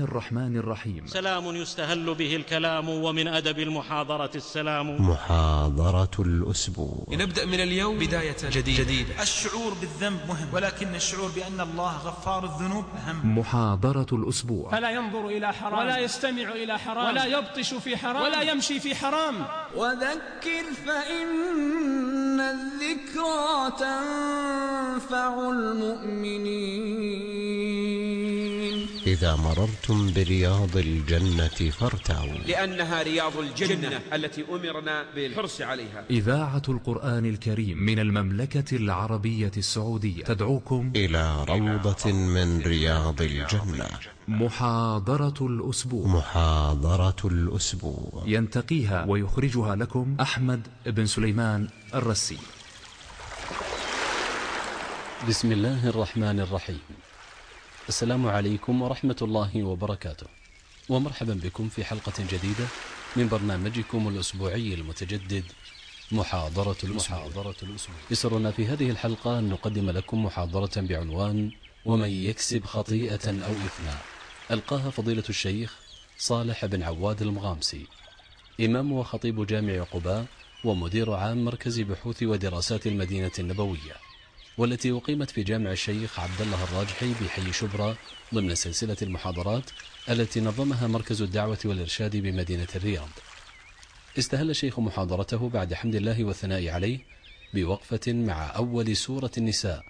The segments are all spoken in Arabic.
الرحمن الرحيم. سلام يستهل به الكلام ومن أدب المحاضرة السلام. محاضرة الأسبوع. لنبدأ من اليوم بداية جديدة, جديدة. الشعور بالذنب مهم ولكن الشعور بأن الله غفار الذنوب أهم. محاضرة الأسبوع. فلا ينظر إلى حرام ولا يستمع إلى حرام ولا يبطش في حرام ولا يمشي في حرام. وذكر فإن الذكرى تنفع المؤمنين. إذا مررتم برياض الجنة فارتعوا. لأنها رياض الجنة التي أمرنا بالحرص عليها. إذاعة القرآن الكريم من المملكة العربية السعودية. تدعوكم إلى روضة من رياض الجنة. محاضرة الأسبوع. محاضرة الأسبوع. ينتقيها ويخرجها لكم أحمد بن سليمان الرسي. بسم الله الرحمن الرحيم. السلام عليكم ورحمة الله وبركاته. ومرحبا بكم في حلقة جديدة من برنامجكم الأسبوعي المتجدد محاضرة الأسبوع, محاضرة الأسبوع. يسرنا في هذه الحلقة أن نقدم لكم محاضرة بعنوان ومن يكسب خطيئة أو إثما ألقاها فضيلة الشيخ صالح بن عواد المغامسي إمام وخطيب جامع قباء ومدير عام مركز بحوث ودراسات المدينة النبوية. والتي أقيمت في جامع الشيخ عبد الله الراجحي بحي شبرا ضمن سلسلة المحاضرات التي نظمها مركز الدعوة والإرشاد بمدينة الرياض. استهل الشيخ محاضرته بعد حمد الله والثناء عليه بوقفة مع أول سورة النساء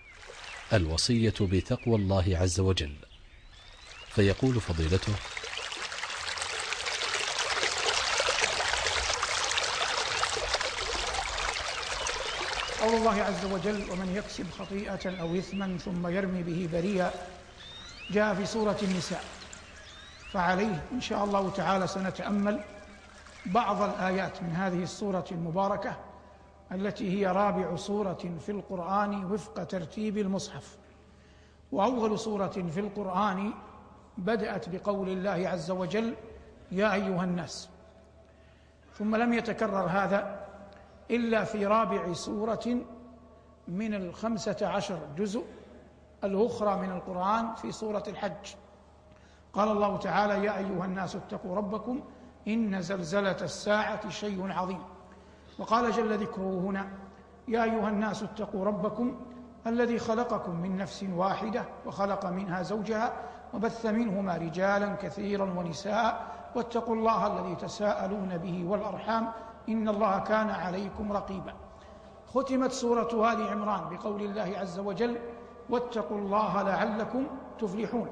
الوصية بتقوى الله عز وجل. فيقول فضيلته قول الله عز وجل ومن يكسب خطيئة أو إثما ثم يرمي به بريئا جاء في سورة النساء. فعليه إن شاء الله تعالى سنتأمل بعض الآيات من هذه السورة المباركة التي هي رابع سورة في القرآن وفق ترتيب المصحف. وأول سورة في القرآن بدأت بقول الله عز وجل يا أيها الناس. ثم لم يتكرر هذا إلا في رابع سورة من الخمسة عشر جزء الأخرى من القرآن في سورة الحج. قال الله تعالى يا أيها الناس اتقوا ربكم إن زلزلة الساعة شيء عظيم. وقال جل ذكره هنا يا أيها الناس اتقوا ربكم الذي خلقكم من نفس واحدة وخلق منها زوجها وبث منهما رجالا كثيرا ونساء واتقوا الله الذي تساءلون به والأرحام إن الله كان عليكم رقيبا. ختمت سورة آل عمران بقول الله عز وجل واتقوا الله لعلكم تفلحون.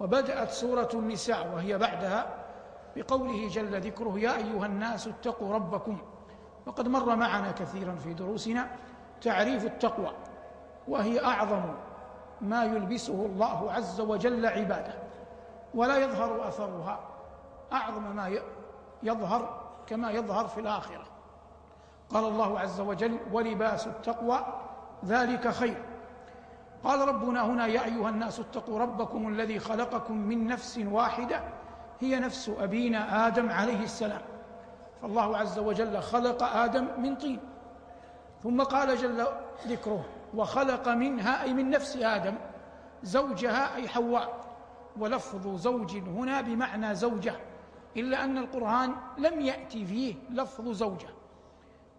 وبدأت سورة النساء وهي بعدها بقوله جل ذكره يا أيها الناس اتقوا ربكم. وقد مر معنا كثيرا في دروسنا تعريف التقوى وهي أعظم ما يلبسه الله عز وجل عباده ولا يظهر أثرها أعظم ما يظهر كما يظهر في الآخرة. قال الله عز وجل ولباس التقوى ذلك خير. قال ربنا هنا يا أيها الناس اتقوا ربكم الذي خلقكم من نفس واحدة هي نفس أبينا آدم عليه السلام. فالله عز وجل خلق آدم من طين. ثم قال جل ذكره وخلق منها أي من نفس آدم زوجها أي حواء. ولفظ زوج هنا بمعنى زوجة. إلا أن القرآن لم يأتي فيه لفظ زوجة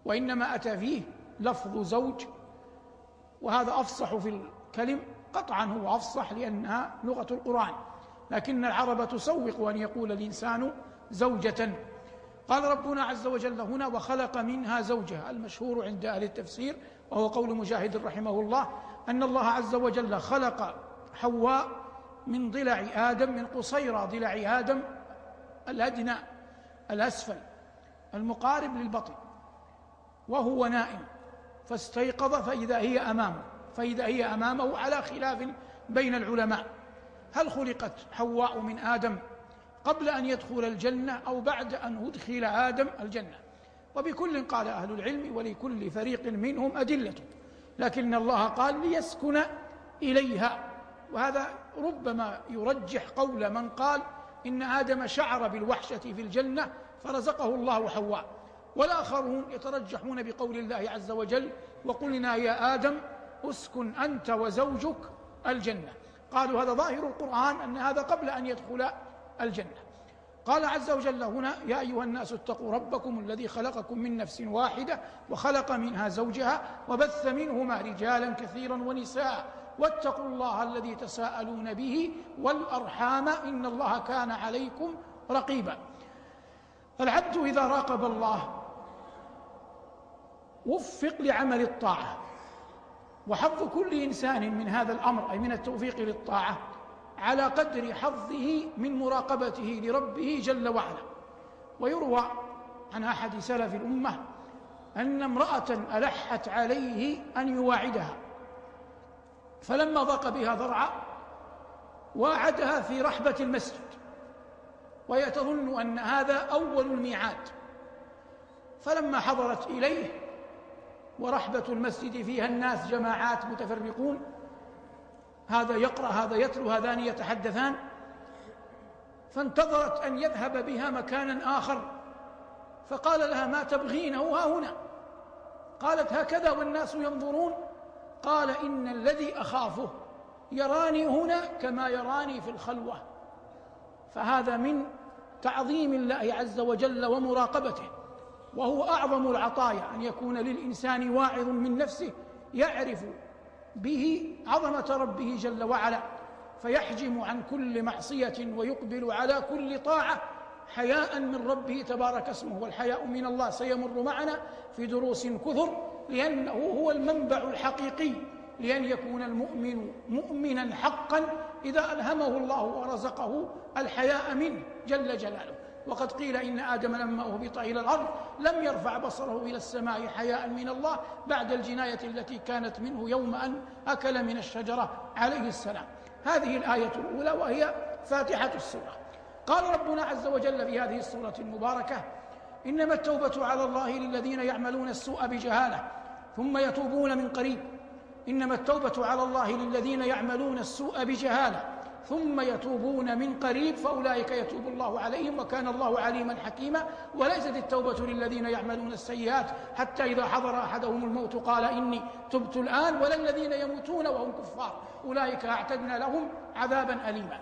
وإنما أتى فيه لفظ زوج وهذا أفصح في الكلم قطعا هو أفصح لأنها لغة القرآن. لكن العرب تسوق أن يقول الإنسان زوجة. قال ربنا عز وجل هنا وخلق منها زوجها المشهور عند أهل التفسير وهو قول مجاهد رحمه الله أن الله عز وجل خلق حواء من ضلع آدم من قصيرى ضلع آدم الأدنى الأسفل المقارب للبطن. وهو نائم فاستيقظ فإذا هي أمامه فإذا هي أمامه على خلاف بين العلماء. هل خلقت حواء من آدم قبل أن يدخل الجنة أو بعد أن أدخل آدم الجنة؟ وبكل قال أهل العلم ولكل فريق منهم أدلة. لكن الله قال ليسكن إليها. وهذا ربما يرجح قول من قال إن آدم شعر بالوحشة في الجنة فرزقه الله حواء. والآخرون يترجحون بقول الله عز وجل وقلنا يا آدم أسكن أنت وزوجك الجنة. قالوا هذا ظاهر القرآن أن هذا قبل أن يدخل الجنة. قال عز وجل هنا يا أيها الناس اتقوا ربكم الذي خلقكم من نفس واحدة وخلق منها زوجها وبث منهما رجالا كثيرا ونساء واتقوا الله الذي تساءلون به والأرحام إن الله كان عليكم رقيبا. العبد إذا راقب الله وفق لعمل الطاعة وحظ كل إنسان من هذا الأمر أي من التوفيق للطاعة على قدر حظه من مراقبته لربه جل وعلا. ويروى عن أحد سلف الأمة أن امرأة ألحت عليه أن يواعدها. فلما ضاق بها ذرعا واعدها في رحبة المسجد. وهي تظن أن هذا أول الميعاد. فلما حضرت إليه ورحبة المسجد فيها الناس جماعات متفرقون هذا يقرأ هذا يتلو هذان يتحدثان. فانتظرت أن يذهب بها مكانا آخر. فقال لها ما تبغينه؟ ها هنا. قالت هكذا والناس ينظرون. قال إن الذي أخافه يراني هنا كما يراني في الخلوة. فهذا من تعظيم الله عز وجل ومراقبته وهو أعظم العطايا أن يكون للإنسان واعظ من نفسه يعرف به عظمة ربه جل وعلا فيحجم عن كل معصية ويقبل على كل طاعة حياء من ربه تبارك اسمه والحياء من الله سيمر معنا في دروس كثر. لأنه هو المنبع الحقيقي لأن يكون المؤمن مؤمنا حقا إذا ألهمه الله ورزقه الحياء منه جل جلاله. وقد قيل إن آدم لما أهبط إلى الأرض لم يرفع بصره إلى السماء حياء من الله بعد الجناية التي كانت منه يوم أن أكل من الشجرة عليه السلام. هذه الآية الأولى وهي فاتحة السورة. قال ربنا عز وجل في هذه السورة المباركة إنما التوبة على الله للذين يعملون السوء بجهالة ثم يتوبون من قريب. إنما التوبة على الله للذين يعملون السوء بجهالة ثم يتوبون من قريب فأولئك يتوب الله عليهم وكان الله عليما حكيما. وليست التوبة للذين يعملون السيئات حتى إذا حضر أحدهم الموت قال إني تبت الآن ولا الذين يموتون وهم كفار. أولئك أعتدنا لهم عذابا أليما.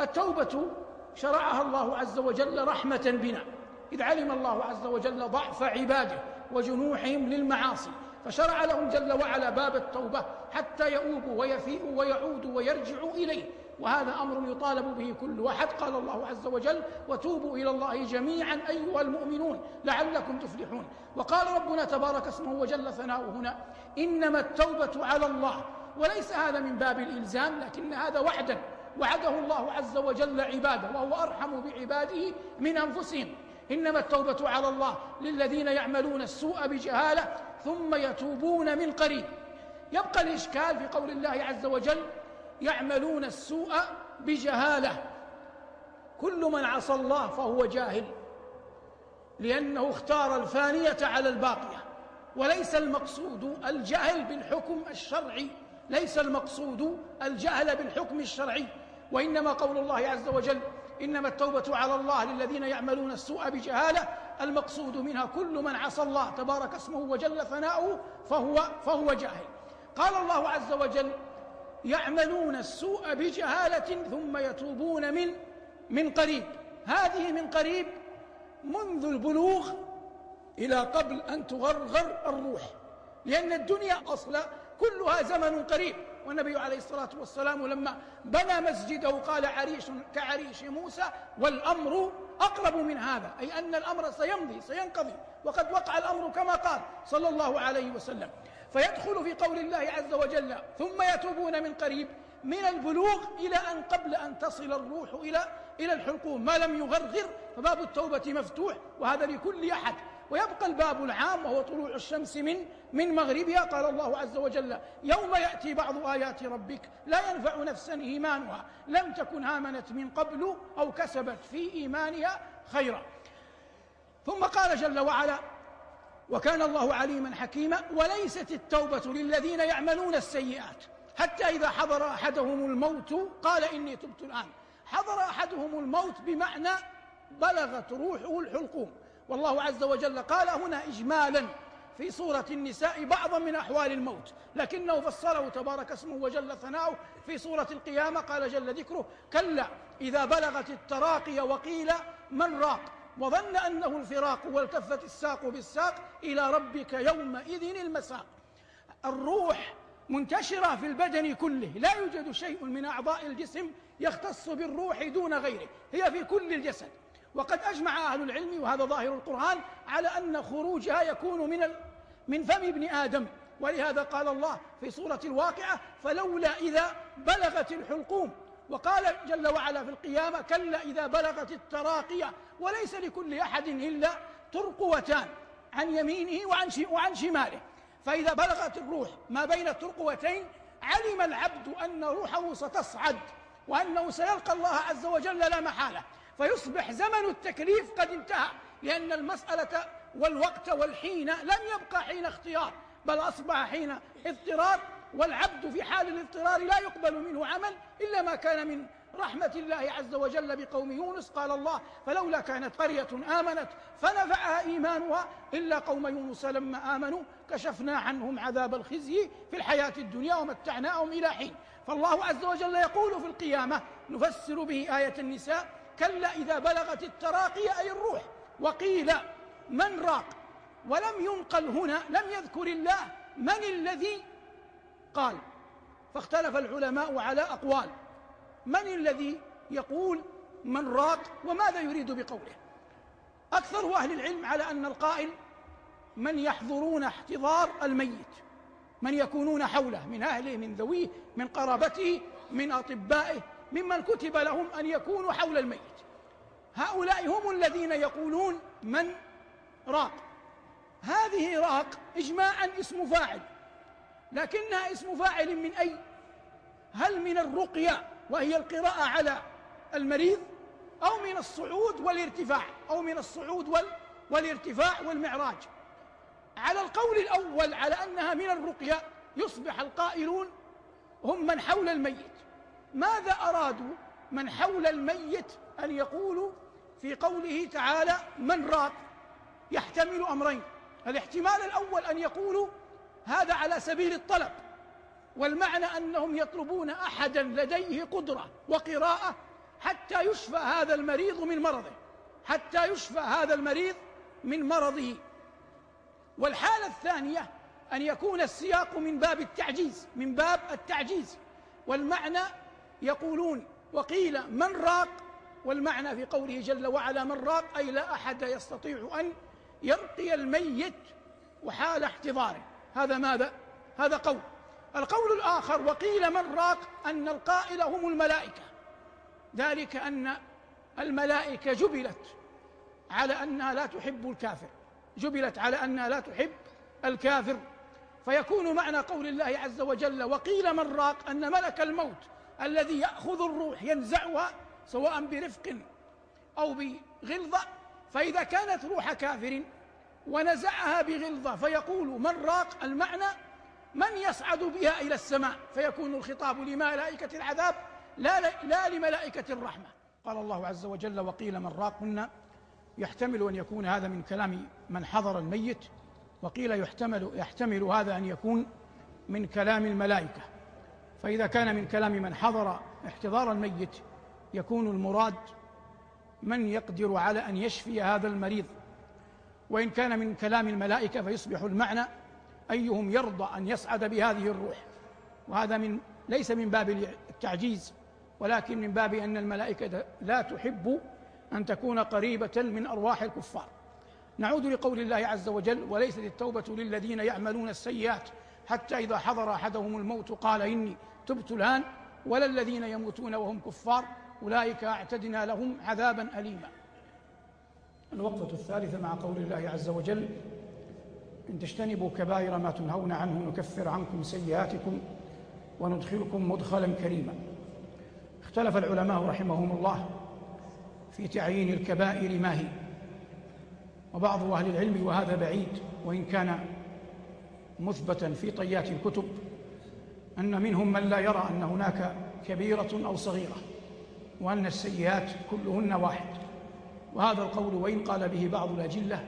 التوبة شرعها الله عز وجل رحمة بنا. إذ علم الله عز وجل ضعف عباده وجنوحهم للمعاصي فشرع لهم جل وعلا باب التوبة حتى يؤوبوا ويفيئوا ويعودوا ويرجعوا إليه. وهذا أمر يطالب به كل واحد قال الله عز وجل وتوبوا إلى الله جميعا أيها المؤمنون لعلكم تفلحون وقال ربنا تبارك اسمه وجل ثناؤه هنا إنما التوبة على الله وليس هذا من باب الإلزام لكن هذا وعدا. وعده الله عز وجل عباده وهو أرحم بعباده من أنفسهم. إنما التوبة على الله للذين يعملون السوء بجهالة ثم يتوبون من قريب. يبقى الإشكال في قول الله عز وجل يعملون السوء بجهالة. كل من عصى الله فهو جاهل لأنه اختار الفانية على الباقية. وليس المقصود الجهل بالحكم الشرعي ليس المقصود الجهل بالحكم الشرعي. وإنما قول الله عز وجل إنما التوبة على الله للذين يعملون السوء بجهالة المقصود منها كل من عصى الله تبارك اسمه وجل ثناؤه فهو, فهو جاهل. قال الله عز وجل يعملون السوء بجهالة ثم يتوبون من من قريب. هذه من قريب منذ البلوغ إلى قبل أن تغرغر الروح لأن الدنيا أصلا كلها زمن قريب. والنبي عليه الصلاة والسلام لما بنى مسجده قال عريش كعريش موسى والأمر أقرب من هذا أي أن الأمر سيمضي سينقضي وقد وقع الأمر كما قال صلى الله عليه وسلم. فيدخل في قول الله عز وجل ثم يتوبون من قريب من البلوغ إلى أن قبل أن تصل الروح إلى إلى الحلقوم. ما لم يغرغر فباب التوبة مفتوح وهذا لكل أحد. ويبقى الباب العام وهو طلوع الشمس من من مغربها قال الله عز وجل يوم يأتي بعض آيات ربك لا ينفع نفسا إيمانها لم تكن آمنت من قبل أو كسبت في إيمانها خيرا. ثم قال جل وعلا وكان الله عليما حكيما وليست التوبة للذين يعملون السيئات. حتى إذا حضر أحدهم الموت قال إني تبت الآن. حضر أحدهم الموت بمعنى بلغت روحه الحلقوم. والله عز وجل قال هنا إجمالا في سورة النساء بعضا من أحوال الموت لكنه فصله تبارك اسمه وجل ثناؤه في سورة القيامة قال جل ذكره كلا إذا بلغت التراقي وقيل من راق وظن أنه الفراق والتفت الساق بالساق إلى ربك يومئذ المساق. الروح منتشرة في البدن كله لا يوجد شيء من أعضاء الجسم يختص بالروح دون غيره هي في كل الجسد. وقد أجمع أهل العلم وهذا ظاهر القرآن على أن خروجها يكون من من فم ابن آدم. ولهذا قال الله في سورة الواقعة فلولا إذا بلغت الحلقوم وقال جل وعلا في القيامة كلا إذا بلغت التراقية وليس لكل أحد إلا ترقوتان عن يمينه وعن وعن شماله. فإذا بلغت الروح ما بين الترقوتين علم العبد أن روحه ستصعد وأنه سيلقى الله عز وجل لا محالة. فيصبح زمن التكليف قد انتهى لأن المسألة والوقت والحين لم يبقى حين اختيار بل أصبح حين اضطرار والعبد في حال الاضطرار لا يقبل منه عمل إلا ما كان من رحمة الله عز وجل بقوم يونس قال الله فلولا كانت قرية آمنت فنفعها إيمانها إلا قوم يونس لما آمنوا كشفنا عنهم عذاب الخزي في الحياة الدنيا ومتعناهم إلى حين فالله عز وجل يقول في القيامة نفسر به آية النساء كلا إذا بلغت التراقي أي الروح وقيل من راق؟ ولم ينقل هنا لم يذكر الله من الذي قال. فاختلف العلماء على أقوال. من الذي يقول من راق وماذا يريد بقوله؟ أكثر أهل العلم على أن القائل من يحضرون احتضار الميت من يكونون حوله من أهله من ذويه من قرابته من أطبائه. ممن كتب لهم أن يكونوا حول الميت. هؤلاء هم الذين يقولون من راق. هذه راق إجماعا اسم فاعل لكنها اسم فاعل من أي؟ هل من الرقية وهي القراءة على المريض أو من الصعود والارتفاع أو من الصعود وال والارتفاع والمعراج؟ على القول الأول على أنها من الرقية يصبح القائلون هم من حول الميت. ماذا أرادوا من حول الميت أن يقولوا في قوله تعالى من راق؟ يحتمل أمرين. الاحتمال الأول أن يقولوا هذا على سبيل الطلب والمعنى أنهم يطلبون أحدا لديه قدرة وقراءة حتى يشفى هذا المريض من مرضه حتى يشفى هذا المريض من مرضه. والحالة الثانية أن يكون السياق من باب التعجيز من باب التعجيز. والمعنى يقولون وقيل من راق والمعنى في قوله جل وعلا من راق أي لا أحد يستطيع أن يرقي الميت وحال احتضاره. هذا ماذا؟ هذا قول. القول الآخر وقيل من راق أن القائل هم الملائكة. ذلك أن الملائكة جبلت على أنها لا تحب الكافر. جبلت على أنها لا تحب الكافر. فيكون معنى قول الله عز وجل وقيل من راق أن ملك الموت الذي يأخذ الروح ينزعها سواء برفق أو بغلظة. فإذا كانت روح كافر ونزعها بغلظة فيقول من راق المعنى؟ من يصعد بها إلى السماء؟ فيكون الخطاب لملائكة العذاب لا, لا لملائكة الرحمة. قال الله عز وجل وقيل من راقهن يحتمل أن يكون هذا من كلام من حضر الميت وقيل يحتمل, يحتمل هذا أن يكون من كلام الملائكة. فإذا كان من كلام من حضر احتضار الميت يكون المراد من يقدر على أن يشفي هذا المريض. وإن كان من كلام الملائكة فيصبح المعنى أيهم يرضى أن يصعد بهذه الروح. وهذا من ليس من باب التعجيز ولكن من باب أن الملائكة لا تحب أن تكون قريبة من أرواح الكفار. نعود لقول الله عز وجل وليست التوبة للذين يعملون السيئات حتى إذا حضر أحدهم الموت قال إني تبت الآن ولا الذين يموتون وهم كفار أولئك أعتدنا لهم عذابا أليما. الوقفة الثالثة مع قول الله عز وجل إن تجتنبوا كبائر ما تنهون عنه نكفر عنكم سيئاتكم وندخلكم مدخلا كريما. اختلف العلماء رحمهم الله في تعيين الكبائر ما هي. وبعض أهل العلم وهذا بعيد وإن كان مثبتا في طيات الكتب أن منهم من لا يرى أن هناك كبيرة أو صغيرة وأن السيئات كلهن واحد. وهذا القول وإن قال به بعض الأجلة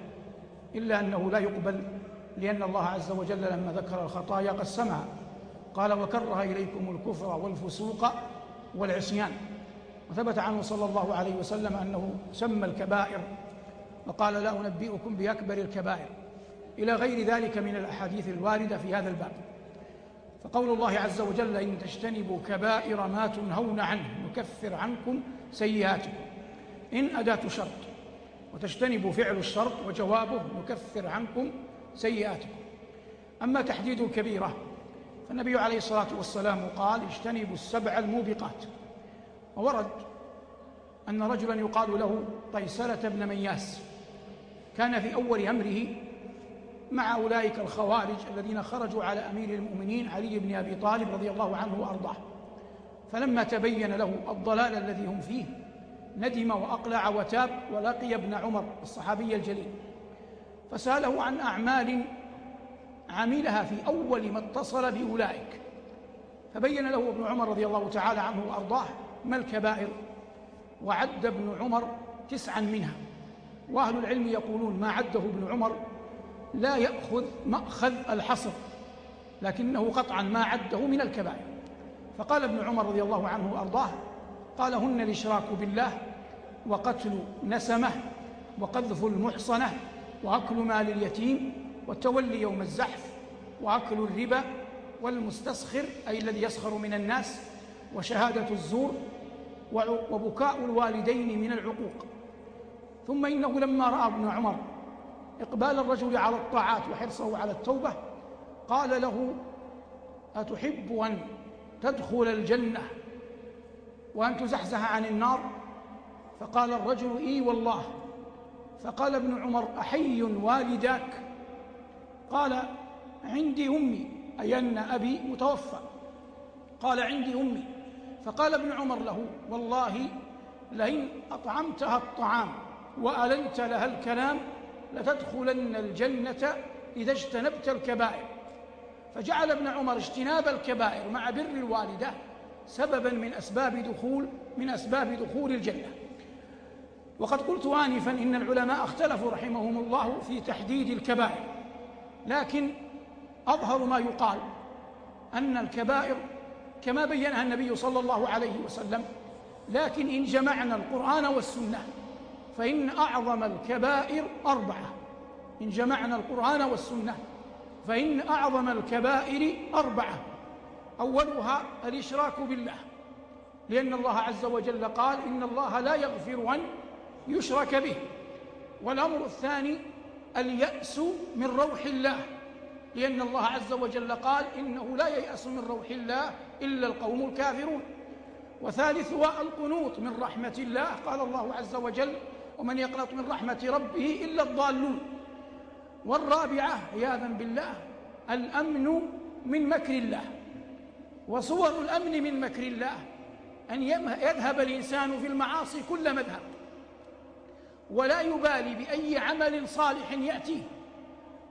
إلا أنه لا يقبل لأن الله عز وجل لما ذكر الخطايا قسمها قال وكره إليكم الكفر والفسوق والعصيان وثبت عنه صلى الله عليه وسلم أنه سمى الكبائر وقال لا أنبئكم بأكبر الكبائر إلى غير ذلك من الأحاديث الواردة في هذا الباب. فقول الله عز وجل إن تجتنبوا كبائر ما تنهون عنه نكفر عنكم سيئاتكم. إن أداة شرط وتجتنبوا فعل الشرط وجوابه نكفر عنكم سيئاتكم. أما تحديد الكبيرة فالنبي عليه الصلاة والسلام قال اجتنبوا السبع الموبقات. وورد أن رجلا يقال له طيسلة بن مياس كان في أول أمره مع أولئك الخوارج الذين خرجوا على أمير المؤمنين علي بن أبي طالب رضي الله عنه وأرضاه. فلما تبين له الضلال الذي هم فيه ندم وأقلع وتاب ولقي ابن عمر الصحابي الجليل. فسأله عن أعمال عملها في أول ما اتصل بأولئك. فبين له ابن عمر رضي الله تعالى عنه وأرضاه ما الكبائر؟ وعد ابن عمر تسعا منها. وأهل العلم يقولون ما عده ابن عمر لا يأخذ مأخذ الحصر لكنه قطعا ما عده من الكبائر. فقال ابن عمر رضي الله عنه وأرضاه قال هن الإشراك بالله وقتل نسمه وقذف المحصنة وأكل مال اليتيم والتولي يوم الزحف وأكل الربا والمستسخر أي الذي يسخر من الناس وشهادة الزور وبكاء الوالدين من العقوق. ثم إنه لما رأى ابن عمر إقبال الرجل على الطاعات وحرصه على التوبة قال له أتحب أن تدخل الجنة وأن تزحزح عن النار؟ فقال الرجل إي والله. فقال ابن عمر أحي والداك؟ قال عندي أمي أي أن أبي متوفى. قال عندي أمي. فقال ابن عمر له والله لئن أطعمتها الطعام وألنت لها الكلام لتدخلن الجنة إذا اجتنبت الكبائر. فجعل ابن عمر اجتناب الكبائر مع بر الوالدة سببا من أسباب دخول من أسباب دخول الجنة. وقد قلت آنفا إن العلماء اختلفوا رحمهم الله في تحديد الكبائر. لكن أظهر ما يقال أن الكبائر كما بينها النبي صلى الله عليه وسلم لكن إن جمعنا القرآن والسنة فإن أعظم الكبائر أربعة. إن جمعنا القرآن والسنة. فإن أعظم الكبائر أربعة. أولها الإشراك بالله. لأن الله عز وجل قال إن الله لا يغفر أن يشرك به. والأمر الثاني اليأس من روح الله. لأن الله عز وجل قال إنه لا ييأس من روح الله إلا القوم الكافرون. وثالثها القنوط من رحمة الله. قال الله عز وجل ومن يقنط من رحمة ربه إلا الضالون. والرابعة عياذا بالله الأمن من مكر الله. وصور الأمن من مكر الله أن يذهب الإنسان في المعاصي كل مذهب. ولا يبالي بأي عمل صالح يأتيه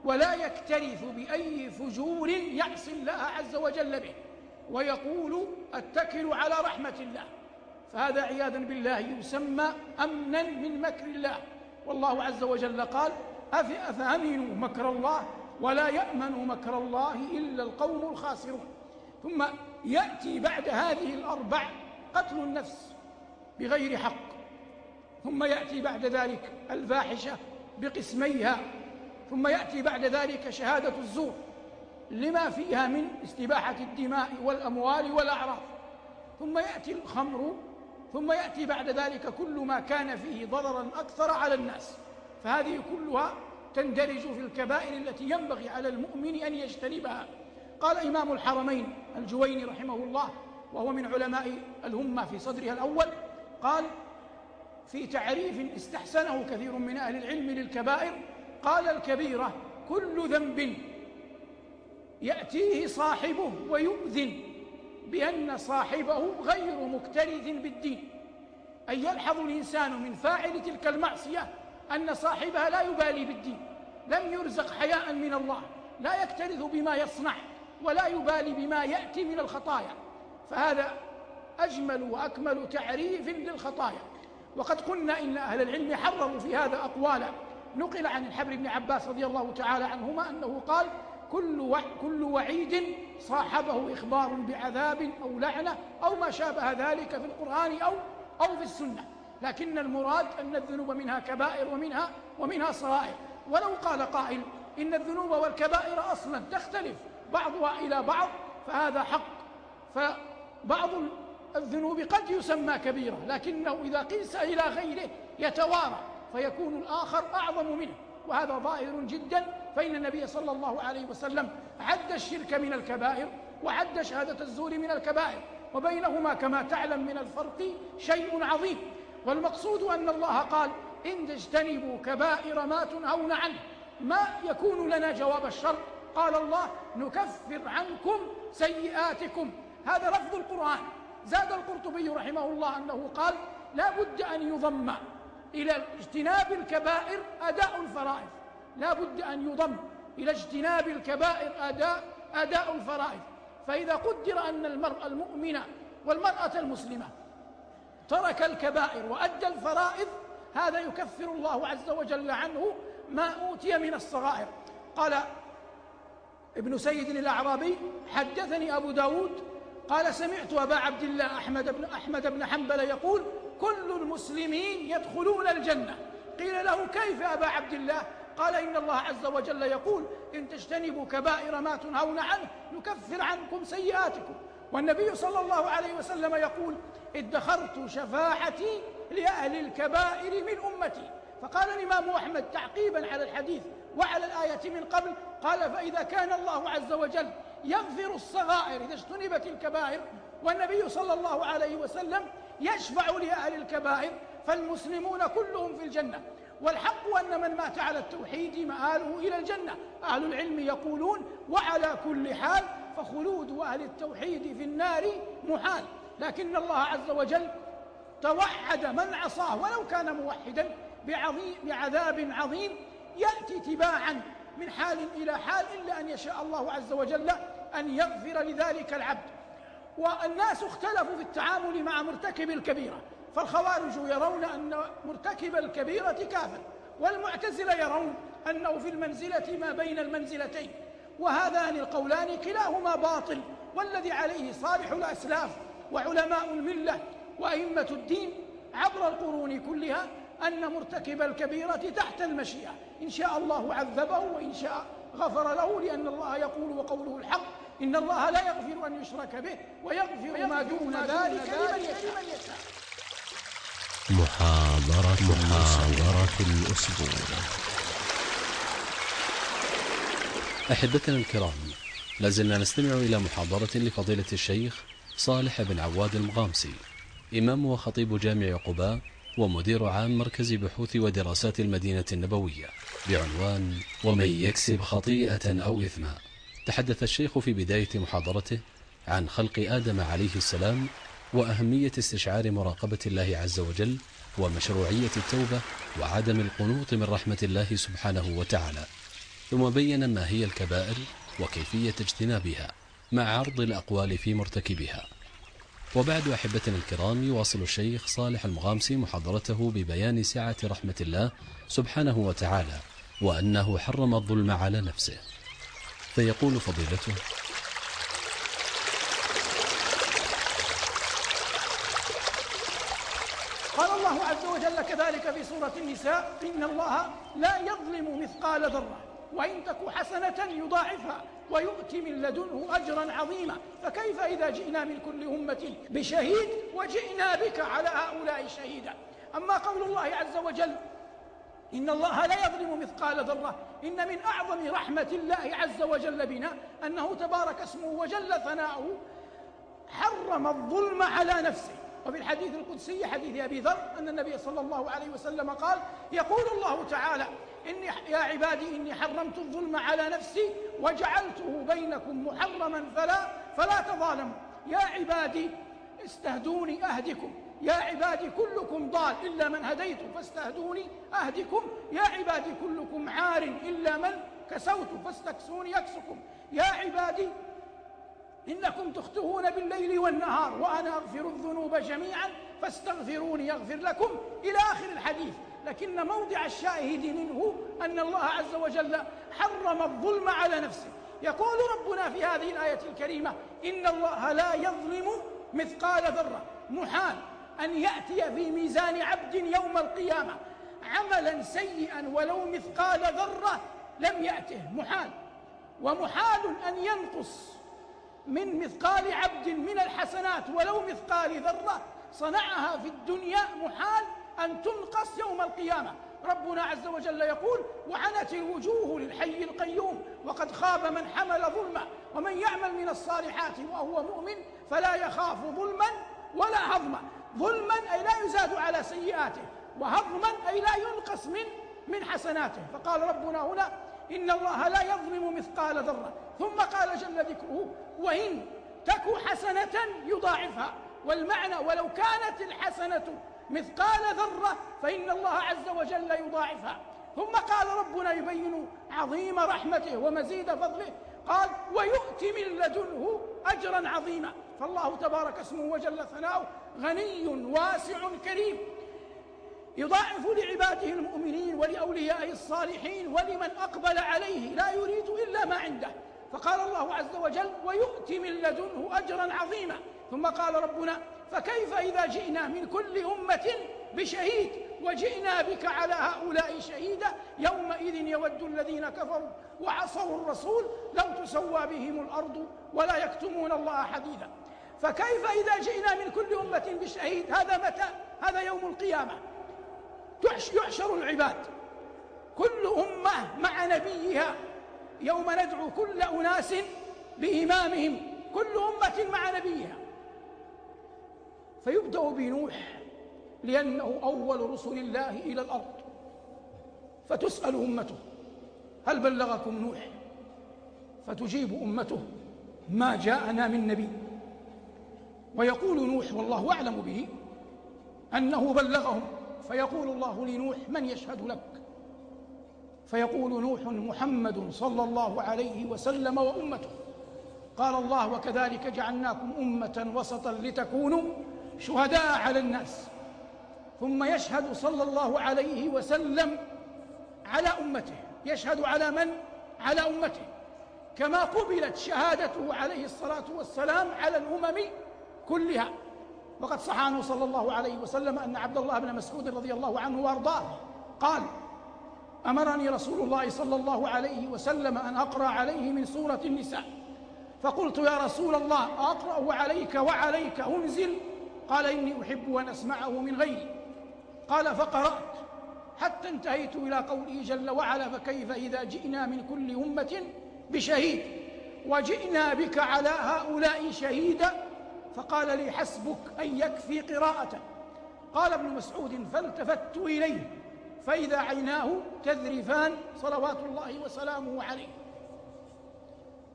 ولا يكترث بأي فجور يعصي الله عز وجل به. ويقول أتكل على رحمة الله. فهذا عياذا بالله يسمى أمنا من مكر الله. والله عز وجل قال أفأمنوا مكر الله ولا يأمن مكر الله إلا القوم الخاسرون. ثم يأتي بعد هذه الأربع قتل النفس بغير حق. ثم يأتي بعد ذلك الفاحشة بقسميها. ثم يأتي بعد ذلك شهادة الزور. لما فيها من استباحة الدماء والأموال والأعراض ثم يأتي الخمر ثم يأتي بعد ذلك كل ما كان فيه ضررا أكثر على الناس. فهذه كلها تندرج في الكبائر التي ينبغي على المؤمن أن يجتنبها. قال إمام الحرمين الجويني رحمه الله وهو من علماء الهمة في صدرها الأول قال في تعريف استحسنه كثير من أهل العلم للكبائر قال الكبيرة كل ذنب يأتيه صاحبه ويؤذن بأن صاحبه غير مكترث بالدين أن يلحظ الإنسان من فاعل تلك المعصية أن صاحبها لا يبالي بالدين لم يرزق حياء من الله لا يكترث بما يصنع ولا يبالي بما يأتي من الخطايا فهذا أجمل وأكمل تعريف للخطايا. وقد قلنا إن أهل العلم حرروا في هذا أقوالا نقل عن الحبر بن عباس رضي الله تعالى عنهما أنه قال كل وع كل وعيد صاحبه إخبار بعذاب أو لعنة أو ما شابه ذلك في القرآن أو أو في السنة. لكن المراد أن الذنوب منها كبائر ومنها ومنها صغائر. ولو قال قائل إن الذنوب والكبائر أصلا تختلف بعضها إلى بعض فهذا حق. فبعض الذنوب قد يسمى كبيرة لكنه إذا قيس إلى غيره يتوارى فيكون الآخر أعظم منه. وهذا ظاهر جدا فإن النبي صلى الله عليه وسلم عد الشرك من الكبائر وعد شهادة الزور من الكبائر وبينهما كما تعلم من الفرق شيء عظيم. والمقصود أن الله قال إن تجتنبوا كبائر ما تنهون عنه ما يكون لنا جواب الشر. قال الله نكفر عنكم سيئاتكم. هذا لفظ القرآن. زاد القرطبي رحمه الله أنه قال لا بد أن يضم إلى اجتناب الكبائر أداء الفرائض. لا بد أن يضم إلى اجتناب الكبائر أداء أداء الفرائض. فإذا قدر أن المرأة المؤمنة والمرأة المسلمة ترك الكبائر وأدى الفرائض هذا يكفر الله عز وجل عنه ما أوتي من الصغائر. قال ابن سيد الأعرابي حدثني أبو داود قال سمعت أبا عبد الله أحمد بن, أحمد بن حنبل يقول كل المسلمين يدخلون الجنة. قيل له كيف أبا عبد الله؟ قال إن الله عز وجل يقول إن تجتنبوا كبائر ما تنهون عنه نكفر عنكم سيئاتكم. والنبي صلى الله عليه وسلم يقول ادخرت شفاعتي لأهل الكبائر من أمتي. فقال الإمام أحمد تعقيبا على الحديث وعلى الآية من قبل قال فإذا كان الله عز وجل يغفر الصغائر إذا اجتنبت الكبائر والنبي صلى الله عليه وسلم يشفع لأهل الكبائر فالمسلمون كلهم في الجنة. والحق أن من مات على التوحيد مآله إلى الجنة. أهل العلم يقولون وعلى كل حال فخلود أهل التوحيد في النار محال. لكن الله عز وجل توعد من عصاه ولو كان موحدا بعظيم بعذاب عظيم يأتي تباعا من حال إلى حال إلا أن يشاء الله عز وجل أن يغفر لذلك العبد. والناس اختلفوا في التعامل مع مرتكب الكبيرة. فالخوارج يرون أن مرتكب الكبيرة كافر والمعتزلة يرون أنه في المنزلة ما بين المنزلتين وهذان القولان كلاهما باطل والذي عليه صالح الأسلاف وعلماء الملة وأئمة الدين عبر القرون كلها أن مرتكب الكبيرة تحت المشيئة. إن شاء الله عذبه وإن شاء غفر له لأن الله يقول وقوله الحق إن الله لا يغفر أن يشرك به ويغفر ما دون ذلك لمن يشاء. محاضرة محاضرة الأسبوع. أحبتنا الكرام لازلنا نستمع إلى محاضرة لفضيلة الشيخ صالح بن عواد المغامسي إمام وخطيب جامع قباء ومدير عام مركز بحوث ودراسات المدينة النبوية بعنوان ومن يكسب خطيئة أو إثما تحدث الشيخ في بداية محاضرته عن خلق آدم عليه السلام وأهمية استشعار مراقبة الله عز وجل ومشروعية التوبة وعدم القنوط من رحمة الله سبحانه وتعالى. ثم بين ما هي الكبائر وكيفية اجتنابها مع عرض الأقوال في مرتكبها. وبعد أحبتنا الكرام يواصل الشيخ صالح المغامسي محاضرته ببيان سعة رحمة الله سبحانه وتعالى وأنه حرم الظلم على نفسه. فيقول فضيلته قال الله عز وجل كذلك في سورة النساء إن الله لا يظلم مثقال ذرة وإن تك حسنة يضاعفها ويؤتي من لدنه أجرا عظيما. فكيف إذا جئنا من كل أمة بشهيد وجئنا بك على هؤلاء شهيدا؟ أما قول الله عز وجل إن الله لا يظلم مثقال ذرة إن من أعظم رحمة الله عز وجل بنا أنه تبارك اسمه وجل ثناؤه حرم الظلم على نفسه. وفي الحديث القدسي حديث أبي ذر أن النبي صلى الله عليه وسلم قال يقول الله تعالى إني يا عبادي إني حرمت الظلم على نفسي وجعلته بينكم محرما فلا فلا تظالموا. يا عبادي استهدوني أهدكم. يا عبادي كلكم ضال إلا من هديت فاستهدوني أهدكم. يا عبادي كلكم عار إلا من كسوت فاستكسوني يكسكم. يا عبادي إنكم تخطئون بالليل والنهار وأنا أغفر الذنوب جميعا فاستغفروني يغفر لكم إلى آخر الحديث. لكن موضع الشاهد منه أن الله عز وجل حرم الظلم على نفسه. يقول ربنا في هذه الآية الكريمة إن الله لا يظلم مثقال ذرة. محال أن يأتي في ميزان عبد يوم القيامة عملا سيئا ولو مثقال ذرة لم يأته. محال. ومحال أن ينقص من مثقال عبد من الحسنات ولو مثقال ذرة صنعها في الدنيا محال أن تنقص يوم القيامة. ربنا عز وجل يقول وعنت الوجوه للحي القيوم وقد خاب من حمل ظلما ومن يعمل من الصالحات وهو مؤمن فلا يخاف ظلما ولا هضما. ظلما أي لا يزاد على سيئاته وهضما أي لا ينقص من من حسناته. فقال ربنا هنا إن الله لا يظلم مثقال ذرة. ثم قال جل ذكره وإن تك حسنة يضاعفها. والمعنى ولو كانت الحسنة مثقال ذرة فإن الله عز وجل يضاعفها. ثم قال ربنا يبين عظيم رحمته ومزيد فضله. قال ويؤتي من لدنه أجرا عظيما. فالله تبارك اسمه وجل ثناؤه غني واسع كريم. يضاعف لعباده المؤمنين ولأوليائه الصالحين ولمن أقبل عليه لا يريد إلا ما عنده. فقال الله عز وجل ويؤتي من لدنه أجرا عظيما. ثم قال ربنا فكيف إذا جئنا من كل أمة بشهيد وجئنا بك على هؤلاء شهيدا؟ يومئذ يود الذين كفروا وعصوا الرسول لو تسوى بهم الأرض ولا يكتمون الله حديثا. فكيف إذا جئنا من كل أمة بشهيد؟ هذا متى؟ هذا يوم القيامة. يحشر العباد. كل أمة مع نبيها يوم ندعو كل أناس بإمامهم كل أمة مع نبيها. فيبدأ بنوح لأنه أول رسل الله إلى الأرض. فتسأل أمته هل بلغكم نوح؟ فتجيب أمته ما جاءنا من نبي. ويقول نوح والله أعلم به أنه بلغهم. فيقول الله لنوح من يشهد لك؟ فيقول نوح محمد صلى الله عليه وسلم وأمته. قال الله وكذلك جعلناكم أمة وسطا لتكونوا شهداء على الناس. ثم يشهد صلى الله عليه وسلم على أمته. يشهد على من؟ على أمته. كما قبلت شهادته عليه الصلاة والسلام على الأمم كلها. وقد صح عنه صلى الله عليه وسلم أن عبد الله بن مسعود رضي الله عنه وأرضاه. قال أمرني رسول الله صلى الله عليه وسلم أن أقرأ عليه من سورة النساء. فقلت يا رسول الله أقرأ عليك وعليك أنزل. قال إني أحب أن أسمعه من غيري. قال فقرأت. حتى انتهيت إلى قوله جل وعلا فكيف إذا جئنا من كل أمة بشهيد؟ وجئنا بك على هؤلاء شهيدا فقال لي حسبك أن يكفي قراءة قال ابن مسعود فالتفت إليه فإذا عيناه تذرفان صلوات الله وسلامه عليه.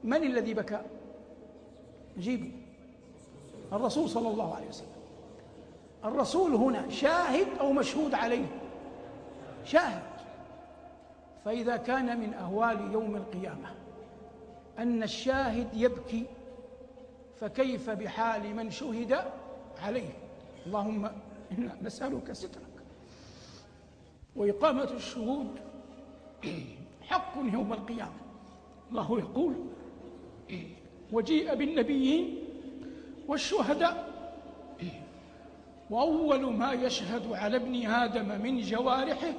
من الذي بكى؟ جيبوا الرسول صلى الله عليه وسلم. الرسول هنا شاهد أو مشهود عليه؟ شاهد. فإذا كان من أهوال يوم القيامة أن الشاهد يبكي فكيف بحال من شهد عليه؟ اللهم إنا نسألك سترك. وإقامة الشهود حق يوم القيامة. الله يقول وجيء بالنبيين والشهداء. وأول ما يشهد على ابن آدم من جوارحه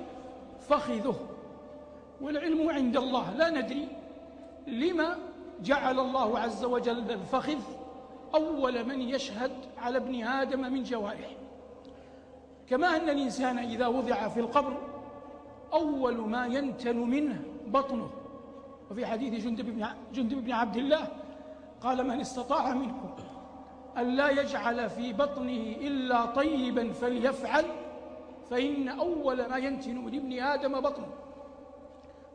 فخذه. والعلم عند الله. لا ندري لما جعل الله عز وجل الفخذ أول من يشهد على ابن آدم من جوارحه كما أن الإنسان إذا وضع في القبر أول ما ينتن منه بطنه. وفي حديث جندب بن, جندب بن عبد الله قال من استطاع منكم أن لا يجعل في بطنه إلا طيبا فليفعل فإن أول ما ينتن لابن آدم بطنه.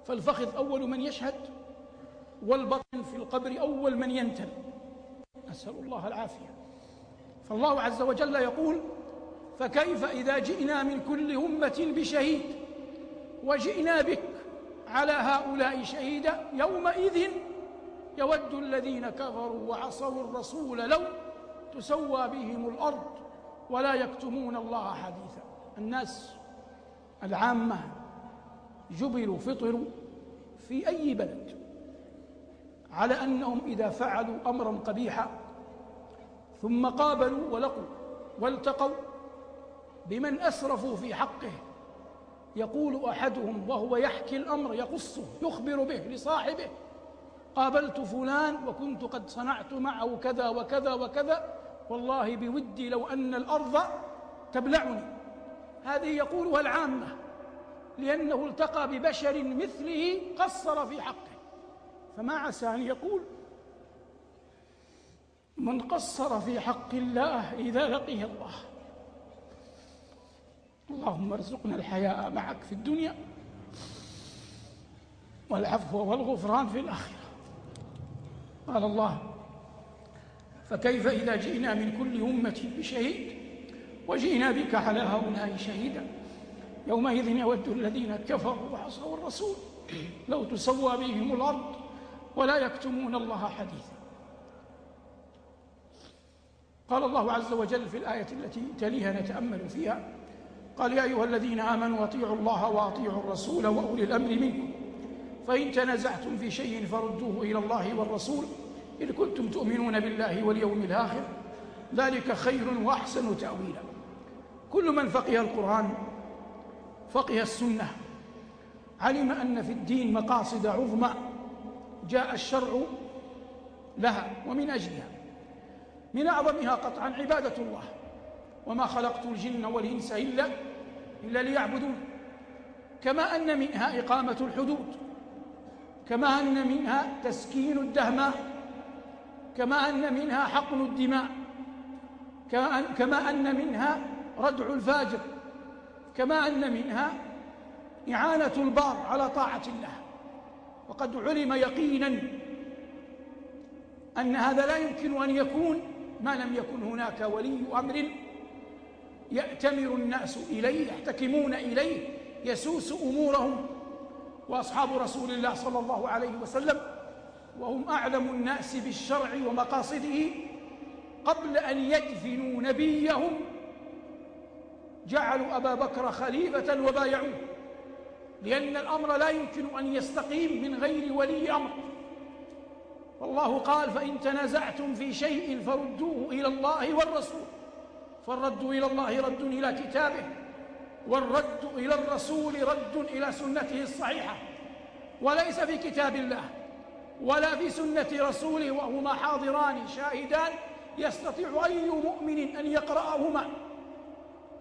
فالفخذ أول من يشهد والبطن في القبر أول من ينتن نسأل الله العافية. فالله عز وجل يقول فكيف إذا جئنا من كل أمة بشهيد وجئنا بك على هؤلاء شهيدا يومئذ يود الذين كفروا وعصوا الرسول لو تسوى بهم الأرض ولا يكتمون الله حديثا. الناس العامة جبلوا فطروا في أي بلد على أنهم إذا فعلوا أمرا قبيحا ثم قابلوا ولقوا والتقوا بمن أسرفوا في حقه. يقول أحدهم وهو يحكي الأمر يقصه يخبر به لصاحبه قابلت فلان وكنت قد صنعت معه كذا وكذا وكذا والله بودي لو أن الأرض تبلعني. هذه يقولها العامة لأنه التقى ببشر مثله قصر في حقه. فما عسى أن يقول من قصر في حق الله إذا لقي الله. اللهم ارزقنا الحياء معك في الدنيا والعفو والغفران في الآخرة. قال الله فكيف إذا جئنا من كل أمة بشهيد وجئنا بك على هؤلاء شهيدا؟ يومئذ يود الذين كفروا وعصوا الرسول لو تسوى بهم الأرض ولا يكتمون الله حديثا. قال الله عز وجل في الآية التي تليها نتأمل فيها قال يا أيها الذين آمنوا أطيعوا الله وأطيعوا الرسول وأولي الأمر منكم. فإن تنازعتم في شيء فردوه إلى الله والرسول. إن كنتم تؤمنون بالله واليوم الآخر ذلك خير وأحسن تأويلا. كل من فقه القرآن فقه السنة علم أن في الدين مقاصد عظمى جاء الشرع لها ومن أجلها. من أعظمها قطعا عبادة الله. وما خلقت الجن والإنس إلا إلا ليعبدون. كما أن منها إقامة الحدود. كما أن منها تسكين الدهماء. كما أن منها حقن الدماء. كما أن منها ردع الفاجر. كما أن منها إعانة البار على طاعة الله. وقد علم يقينا أن هذا لا يمكن أن يكون ما لم يكن هناك ولي أمر يأتمر الناس إليه يحتكمون إليه يسوس أمورهم. وأصحاب رسول الله صلى الله عليه وسلم وهم أعلم الناس بالشرع ومقاصده قبل أن يدفنوا نبيهم. جعلوا أبا بكر خليفة وبايعوه لأن الأمر لا يمكن أن يستقيم من غير ولي أمر. والله قال فإن تنازعتم في شيء فردوه إلى الله والرسول. فالرد إلى الله رد إلى كتابه والرد إلى الرسول رد إلى سنته الصحيحة. وليس في كتاب الله ولا في سنة رسوله وهما حاضران شاهدان. يستطيع أي مؤمن أن يقرأهما.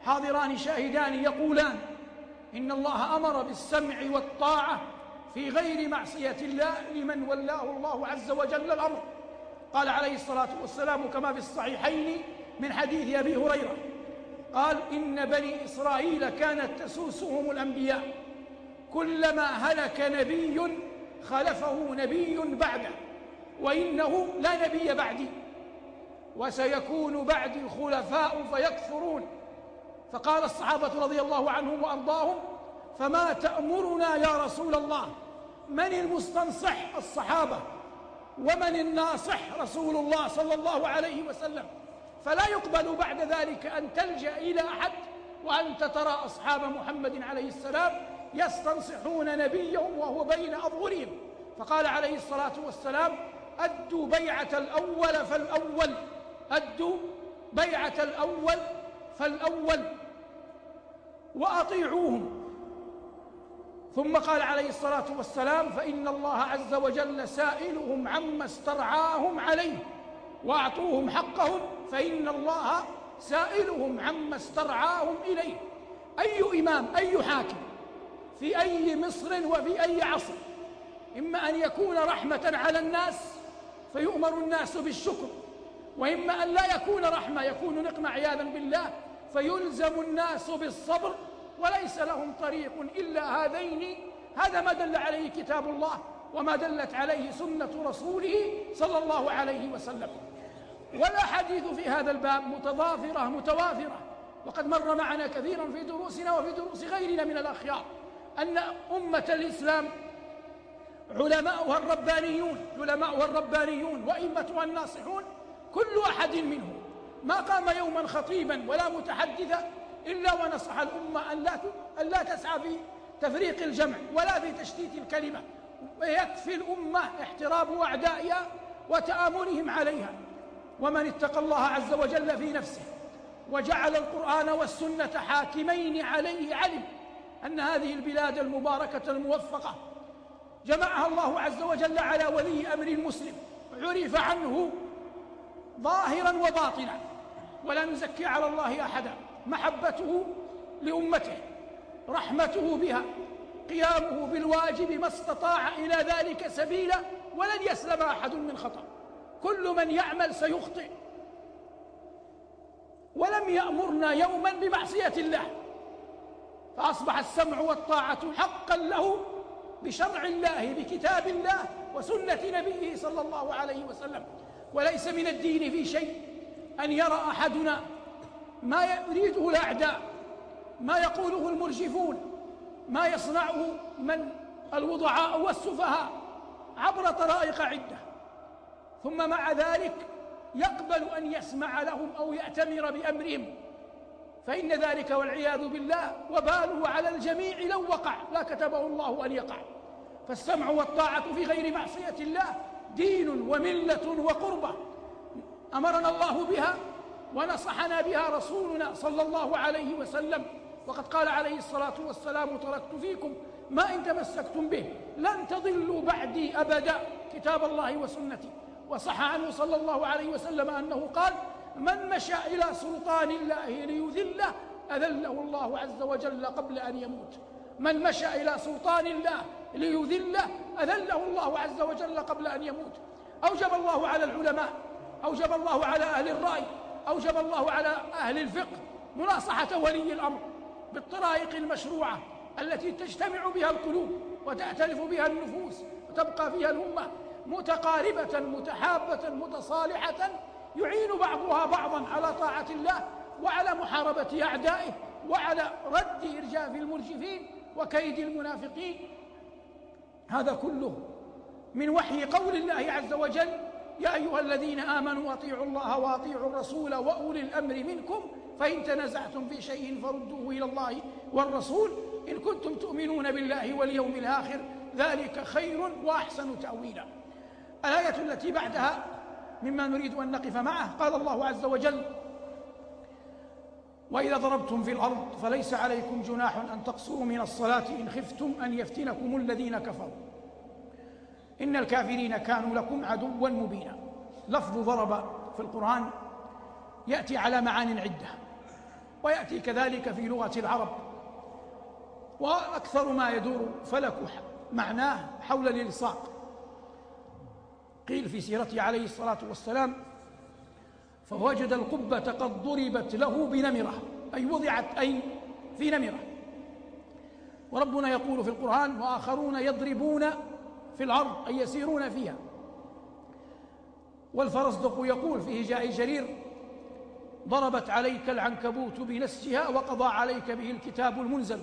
حاضران شاهدان يقولان إن الله أمر بالسمع والطاعة في غير معصية الله لمن ولاه الله عز وجل الأمر. قال عليه الصلاة والسلام كما في الصحيحين من حديث أبي هريرة قال إن بني إسرائيل كانت تسوسهم الأنبياء كلما هلك نبي خلفه نبي بعده وإنه لا نبي بعدي وسيكون بعدي خلفاء فيكفرون. فقال الصحابة رضي الله عنهم وأرضاهم فما تأمرنا يا رسول الله من المستنصح الصحابة ومن الناصح رسول الله صلى الله عليه وسلم. فلا يقبل بعد ذلك أن تلجأ إلى أحد وأنت ترى أصحاب محمد عليه السلام يستنصحون نبيهم وهو بين أظهرهم. فقال عليه الصلاة والسلام أدوا بيعة الأول فالأول. أدوا بيعة الأول فالأول. وأطيعوهم. ثم قال عليه الصلاة والسلام فإن الله عز وجل سائلهم عما استرعاهم عليه وأعطوهم حقهم فإن الله سائلهم عما استرعاهم إليه. أي إمام أي حاكم في أي مصر وفي أي عصر إما أن يكون رحمة على الناس فيؤمر الناس بالشكر وإما أن لا يكون رحمة يكون نقمة عياذا بالله فيلزم الناس بالصبر وليس لهم طريق إلا هذين. هذا ما دل عليه كتاب الله وما دلت عليه سنة رسوله صلى الله عليه وسلم. والأحاديث في هذا الباب متضافرة متوافرة. وقد مر معنا كثيرا في دروسنا وفي دروس غيرنا من الأخيار أن أمة الإسلام علماؤها الربانيون علماؤها الربانيون وإمتها الناصحون كل أحد منهم ما قام يوما خطيبا ولا متحدثا إلا ونصح الأمة أن لا أن لا تسعى في تفريق الجمع ولا في تشتيت الكلمة. ويكفي الأمة احترام أعدائها وتآمرهم عليها. ومن اتقى الله عز وجل في نفسه وجعل القرآن والسنة حاكمين عليه علم أن هذه البلاد المباركة الموفقة جمعها الله عز وجل على ولي أمر المسلم. عرف عنه ظاهرا وباطنا. ولا نزكي على الله أحدا. محبته لأمته رحمته بها قيامه بالواجب ما استطاع إلى ذلك سبيلا ولن يسلم أحد من خطأ. كل من يعمل سيخطئ. ولم يأمرنا يوما بمعصية الله فأصبح السمع والطاعة حقا له بشرع الله بكتاب الله وسنة نبيه صلى الله عليه وسلم. وليس من الدين في شيء أن يرى أحدنا ما يريده الأعداء ما يقوله المرجفون ما يصنعه من الوضعاء والسفهاء عبر طرائق عدة. ثم مع ذلك يقبل أن يسمع لهم أو يأتمر بأمرهم. فإن ذلك والعياذ بالله وباله على الجميع لو وقع لا كتبه الله أن يقع. فالسمع والطاعة في غير معصية الله دين وملة وقربة. أمرنا الله بها ونصحنا بها رسولنا صلى الله عليه وسلم. وقد قال عليه الصلاة والسلام تركت فيكم ما إن تمسكتم به لن تضلوا بعدي أبدا. كتاب الله وسنتي. وصح عنه صلى الله عليه وسلم أنه قال من مشى إلى سلطان الله ليذله أذله الله عز وجل قبل أن يموت. من مشى إلى سلطان الله ليذله أذله الله عز وجل قبل أن يموت. أوجب الله على العلماء أوجب الله على أهل الرأي أوجب الله على أهل الفقه مناصحة ولي الأمر بالطرائق المشروعة التي تجتمع بها القلوب وتأتلف بها النفوس وتبقى فيها الأمة متقاربة متحابة متصالحة يعين بعضها بعضا على طاعة الله وعلى محاربة أعدائه وعلى رد إرجاف المرجفين وكيد المنافقين. هذا كله من وحي قول الله عز وجل يا أيها الذين آمنوا أطيعوا الله وأطيعوا الرسول وأولي الأمر منكم فإن تنازعتم في شيء فردوه إلى الله والرسول. إن كنتم تؤمنون بالله واليوم الآخر ذلك خير وأحسن تأويلا. الآية التي بعدها مما نريد أن نقف معه قال الله عز وجل وإذا ضربتم في الأرض فليس عليكم جناح أن تقصروا من الصلاة إن خفتم أن يفتنكم الذين كفروا. إن الكافرين كانوا لكم عدوا مبينا. لفظ ضرب في القرآن يأتي على معان عدة ويأتي كذلك في لغة العرب. وأكثر ما يدور فلك معناه حول الإلصاق. قيل في سيرته عليه الصلاة والسلام فوجد القبة قد ضربت له بنمرة أي وضعت أين في نمرة. وربنا يقول في القرآن وآخرون يضربون في الأرض أي يسيرون فيها. والفرزدق يقول في هجاء جرير ضربت عليك العنكبوت بنسجها وقضى عليك به الكتاب المنزل.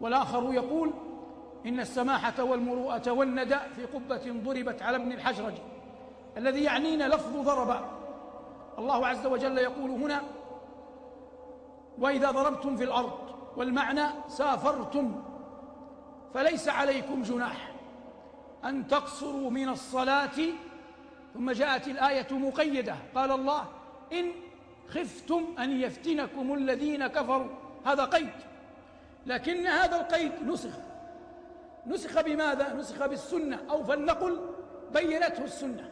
والآخر يقول إن السماحة والمروءة والندى في قبة ضربت على ابن الحجرج الذي يعنينا لفظ ضرب. الله عز وجل يقول هنا وإذا ضربتم في الأرض والمعنى سافرتم فليس عليكم جناح. أن تقصروا من الصلاة. ثم جاءت الآية مقيدة. قال الله إن خفتم أن يفتنكم الذين كفروا. هذا قيد. لكن هذا القيد نسخ. نسخ بماذا؟ نسخ بالسنة. أو فلنقل بينته السنة.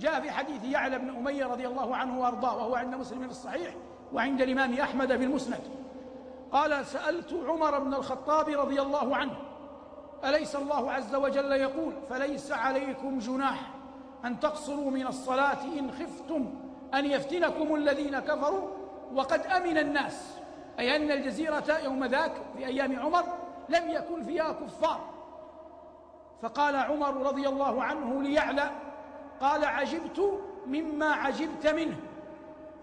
جاء في حديث يعلى بن أمية رضي الله عنه وأرضاه وهو عند مسلم الصحيح وعند الإمام أحمد في المسند. قال سألت عمر بن الخطاب رضي الله عنه أليس الله عز وجل يقول فليس عليكم جناح أن تقصروا من الصلاة إن خفتم أن يفتنكم الذين كفروا؟ وقد أمن الناس أي أن الجزيرة يوم ذاك في أيام عمر لم يكن فيها كفار. فقال عمر رضي الله عنه ليعلى قال عجبت مما عجبت منه.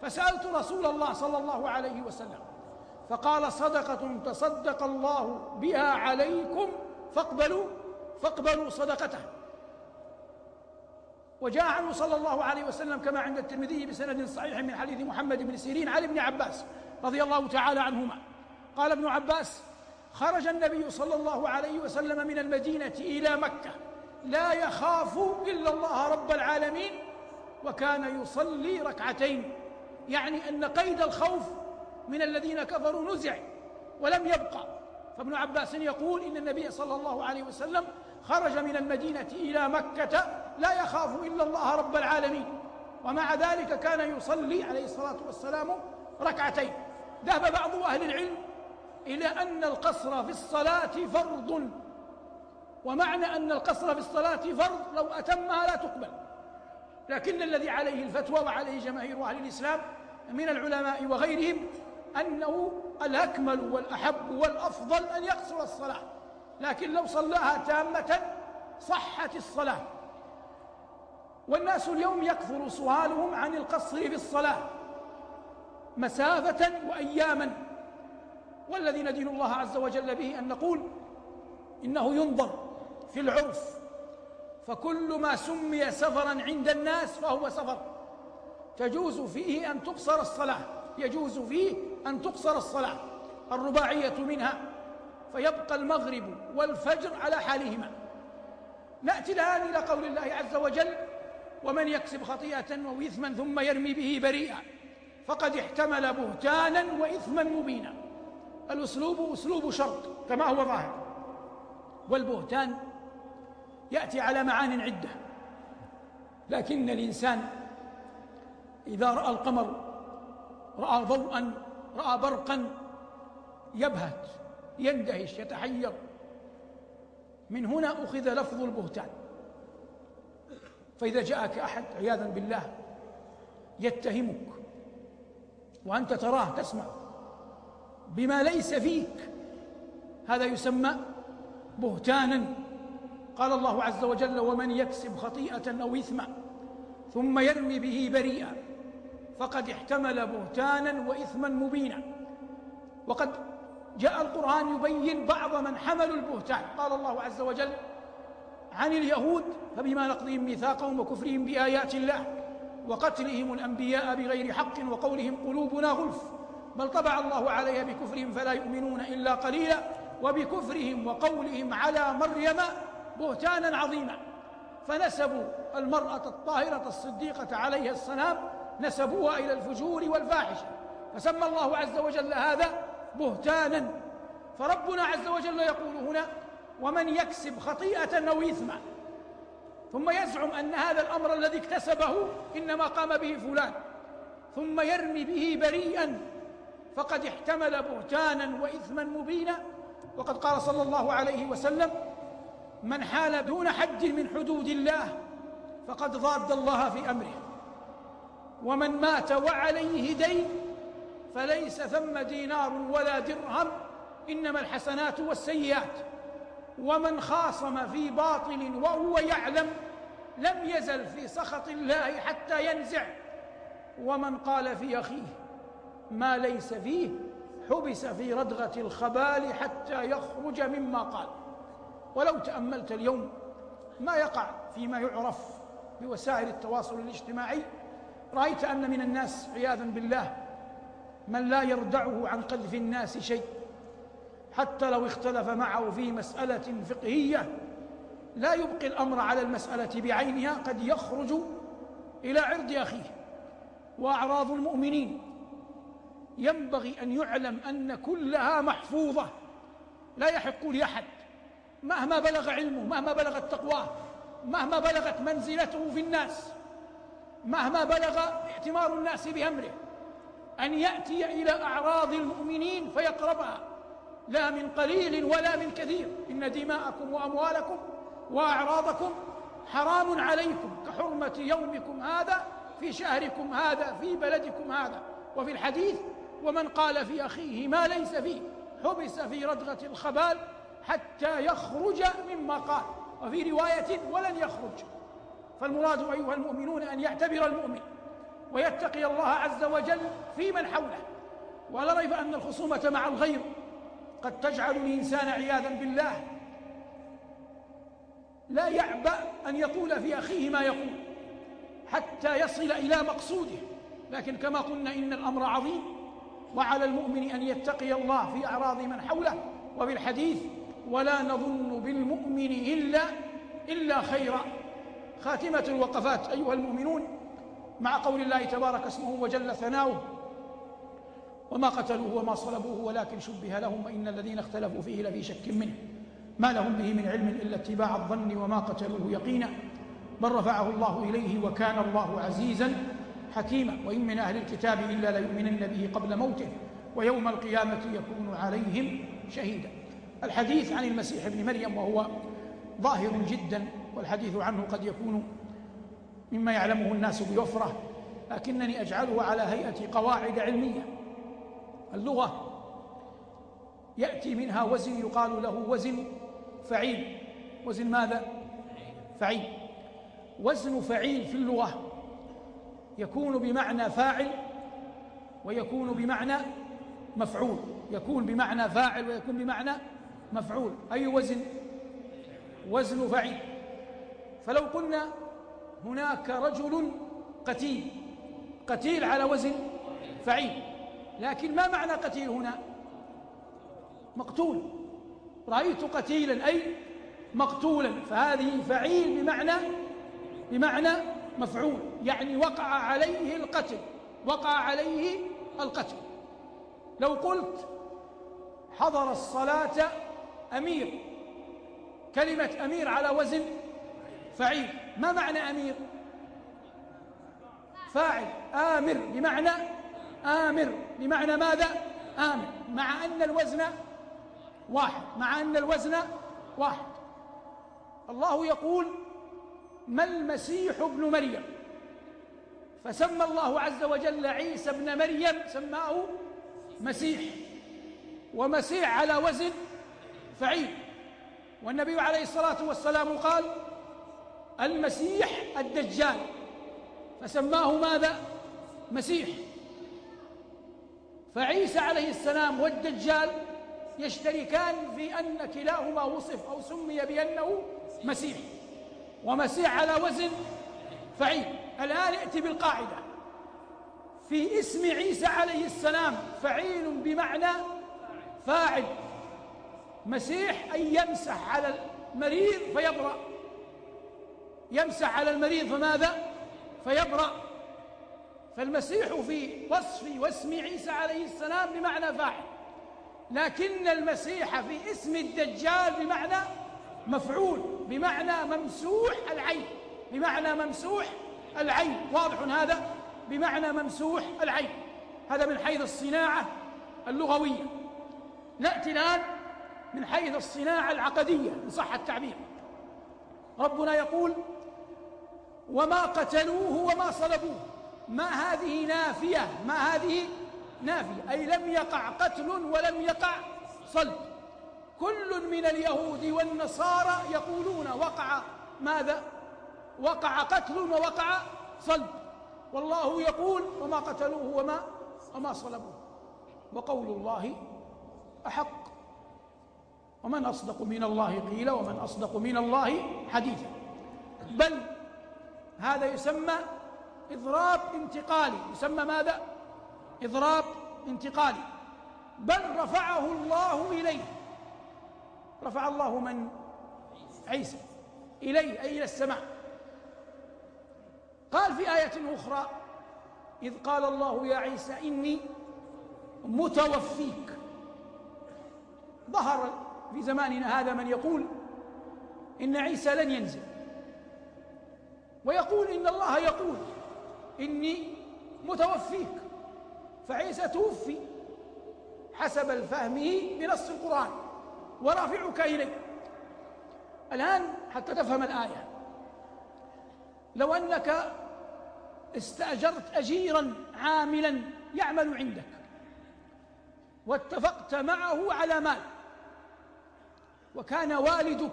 فسألت رسول الله صلى الله عليه وسلم فقال صدقة تصدق الله بها عليكم؟ فاقبلوا فاقبلوا صدقته. وجاء عنه صلى الله عليه وسلم كما عند الترمذي بسند صحيح من حديث محمد بن سيرين عن ابن عباس رضي الله تعالى عنهما. قال ابن عباس خرج النبي صلى الله عليه وسلم من المدينة إلى مكة. لا يخاف إلا الله رب العالمين وكان يصلي ركعتين. يعني أن قيد الخوف من الذين كفروا نزع ولم يبقى. فابن عباس يقول إن النبي صلى الله عليه وسلم خرج من المدينة إلى مكة لا يخاف إلا الله رب العالمين. ومع ذلك كان يصلي عليه الصلاة والسلام ركعتين. ذهب بعض أهل العلم إلى أن القصر في الصلاة فرض. ومعنى أن القصر في الصلاة فرض لو أتمها لا تقبل. لكن الذي عليه الفتوى وعليه جماهير أهل الإسلام من العلماء وغيرهم أنه الأكمل والأحب والأفضل أن يقصر الصلاة. لكن لو صلاها تامة صحت الصلاة. والناس اليوم يكثر سؤالهم عن القصر في الصلاة. مسافة وأياما. والذي ندين الله عز وجل به أن نقول إنه ينظر في العرف. فكل ما سمي سفرا عند الناس فهو سفر. تجوز فيه أن تقصر الصلاة. يجوز فيه أن تقصر الصلاة الرباعية منها فيبقى المغرب والفجر على حالهما. نأتي الآن إلى قول الله عز وجل ومن يكسب خطيئة أو إثما ثم يرمي به بريئا فقد احتمل بهتانا وإثما مبينا. الأسلوب أسلوب شرط كما هو ظاهر. والبهتان يأتي على معان عدة لكن الإنسان إذا رأى القمر رأى ضوءا رأى برقا يبهت يندهش يتحير. من هنا أخذ لفظ البهتان. فإذا جاءك أحد عياذا بالله يتهمك وأنت تراه تسمع بما ليس فيك هذا يسمى بهتانا. قال الله عز وجل ومن يكسب خطيئة أو إثما ثم يرمي به بريئا فقد احتمل بهتانا وإثما مبينا. وقد جاء القرآن يبين بعض من حملوا البهتان. قال الله عز وجل عن اليهود فبما نقضهم ميثاقهم وكفرهم بآيات الله وقتلهم الأنبياء بغير حق وقولهم قلوبنا غلف بل طبع الله عليها بكفرهم فلا يؤمنون إلا قليلا وبكفرهم وقولهم على مريم بهتانا عظيما. فنسبوا المرأة الطاهرة الصديقة عليها السلام نسبوها إلى الفجور والفاحشة. فسمى الله عز وجل هذا بهتانا. فربنا عز وجل يقول هنا ومن يكسب خطيئة أو إثما ثم يزعم أن هذا الأمر الذي اكتسبه إنما قام به فلان ثم يرمي به بريئا. فقد احتمل بهتانا وإثما مبينا. وقد قال صلى الله عليه وسلم من حال دون حد من حدود الله فقد ضاد الله في أمره. ومن مات وعليه دين فليس ثم دينار ولا درهم إنما الحسنات والسيئات. ومن خاصم في باطل وهو يعلم لم يزل في سخط الله حتى ينزع. ومن قال في أخيه ما ليس فيه حبس في ردغة الخبال حتى يخرج مما قال. ولو تأملت اليوم ما يقع فيما يعرف بوسائل التواصل الاجتماعي رأيت أن من الناس عياذا بالله من لا يردعه عن قذف الناس شيء حتى لو اختلف معه في مسألة فقهية لا يبقي الأمر على المسألة بعينها قد يخرج إلى عرض أخيه. وأعراض المؤمنين ينبغي أن يعلم أن كلها محفوظة لا يحق لأحد. مهما بلغ علمه مهما بلغت تقواه مهما بلغت منزلته في الناس مهما بلغ ائتمار الناس بأمره أن يأتي إلى أعراض المؤمنين فيقربها. لا من قليل ولا من كثير. إن دماءكم وأموالكم وأعراضكم حرام عليكم كحرمة يومكم هذا في شهركم هذا في بلدكم هذا. وفي الحديث ومن قال في أخيه ما ليس فيه حبس في ردغة الخبال حتى يخرج مما قال وفي رواية ولن يخرج. فالمراد أيها المؤمنون أن يعتبر المؤمن ويتقي الله عز وجل في من حوله. ولا ريب أن الخصومة مع الغير قد تجعل الإنسان عياذا بالله. لا يعبأ أن يقول في أخيه ما يقول حتى يصل إلى مقصوده. لكن كما قلنا إن الأمر عظيم وعلى المؤمن أن يتقي الله في أعراض من حوله. وفي الحديث ولا نظن بالمؤمن إلا إلا خيرا. خاتمة الوقفات أيها المؤمنون مع قول الله تبارك اسمه وجل ثناؤه وما قتلوه وما صلبوه ولكن شبه لهم وإن الذين اختلفوا فيه لفي شك منه. ما لهم به من علم إلا اتباع الظن وما قتلوه يقينا. بل رفعه الله إليه وكان الله عزيزا حكيما. وإن من أهل الكتاب إلا ليؤمنن به قبل موته ويوم القيامة يكون عليهم شهيدا. الحديث عن المسيح ابن مريم وهو ظاهر جدا والحديث عنه قد يكون مما يعلمه الناس بوفرة لكنني أجعله على هيئة قواعد علمية. اللغة يأتي منها وزن يقال له وزن فعيل. وزن ماذا؟ فعيل. وزن فعيل في اللغة يكون بمعنى فاعل ويكون بمعنى مفعول. يكون بمعنى فاعل ويكون بمعنى مفعول. أي وزن؟ وزن فعيل. فلو قلنا هناك رجل قتيل قتيل على وزن فعيل لكن ما معنى قتيل هنا؟ مقتول. رأيت قتيلا أي مقتولا فهذه فعيل بمعنى بمعنى مفعول يعني وقع عليه القتل وقع عليه القتل. لو قلت حضر الصلاة أمير كلمة أمير على وزن فعيل ما معنى أمير؟ فاعل. آمر. بمعنى آمر. بمعنى ماذا؟ آمر. مع أن الوزن واحد. مع أن الوزن واحد. الله يقول ما المسيح ابن مريم؟ فسمى الله عز وجل عيسى ابن مريم سماه مسيح. ومسيح على وزن فعيل. والنبي عليه الصلاة والسلام قال المسيح الدجال. فسماه ماذا؟ مسيح. فعيسى عليه السلام والدجال يشتركان في أن كلاهما وصف أو سمي بأنه مسيح. ومسيح على وزن فعيل. الآن ائتي بالقاعدة. في اسم عيسى عليه السلام فعيل بمعنى فاعل. مسيح أن يمسح على المريض فيبرأ. يمسح على المريض فماذا؟ فيبرأ فالمسيح في وصف واسم عيسى عليه السلام بمعنى فاعل لكن المسيح في اسم الدجال بمعنى مفعول بمعنى ممسوح العين بمعنى ممسوح العين. واضح هذا؟ بمعنى ممسوح العين. هذا من حيث الصناعة اللغوية. نأتي الآن من حيث الصناعة العقدية إن صح التعبير. ربنا يقول وما قتلوه وما صلبوه. ما هذه نافية؟ ما هذه نافية؟ أي لم يقع قتل ولم يقع صلب. كل من اليهود والنصارى يقولون وقع ماذا؟ وقع قتل ووقع صلب. والله يقول وما قتلوه وما وما صلبوه. وقول الله أحق. ومن أصدق من الله قيل ومن أصدق من الله حديثا. بل هذا يسمى إضراب انتقالي. يسمى ماذا؟ إضراب انتقالي. بل رفعه الله إليه. رفع الله من؟ عيسى. إليه أي إلى السماء. قال في آية أخرى إذ قال الله يا عيسى إني متوفيك. ظهر في زماننا هذا من يقول إن عيسى لن ينزل. ويقول إن الله يقول إني متوفيك فعيسى توفي حسب فهمه بنص القرآن ورافعك إليه. الآن حتى تفهم الآية. لو أنك استأجرت أجيرا عاملا يعمل عندك واتفقت معه على مال وكان والدك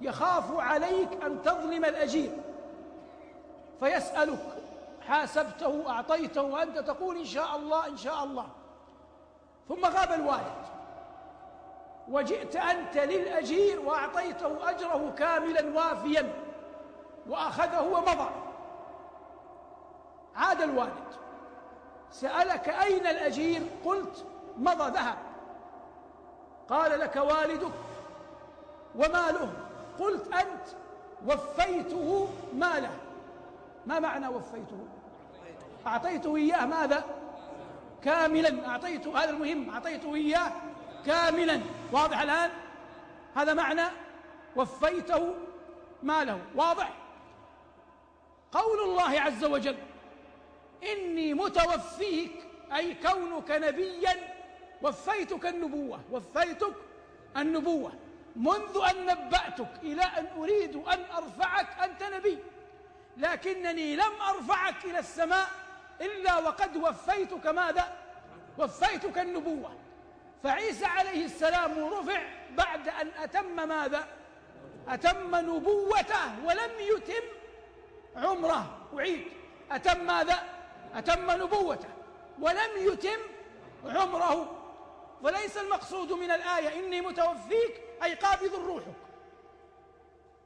يخاف عليك أن تظلم الأجير. فيسألك حاسبته أعطيته وأنت تقول إن شاء الله إن شاء الله. ثم غاب الوالد. وجئت أنت للأجير وأعطيته أجره كاملا وافيا وأخذه ومضى. عاد الوالد. سألك أين الأجير؟ قلت مضى ذهب. قال لك والدك وماله؟ قلت أنت وفيته ماله. ما معنى وفيته؟ أعطيته إياه ماذا؟ كاملا. أعطيته هذا المهم. أعطيته إياه كاملا. واضح الآن؟ هذا معنى وفيته ماله. واضح؟ قول الله عز وجل إني متوفيك أي كونك نبيا وفيتك النبوة. وفيتك النبوة. منذ أن نبأتك إلى أن أريد أن أرفعك أنت نبي لكنني لم أرفعك إلى السماء إلا وقد وفيتك ماذا؟ وفيتك النبوة فعيسى عليه السلام رفع بعد أن أتم ماذا؟ أتم نبوته ولم يتم عمره أعيد أتم ماذا؟ أتم نبوته ولم يتم عمره وليس المقصود من الآية إني متوفيك أي قابض روحك.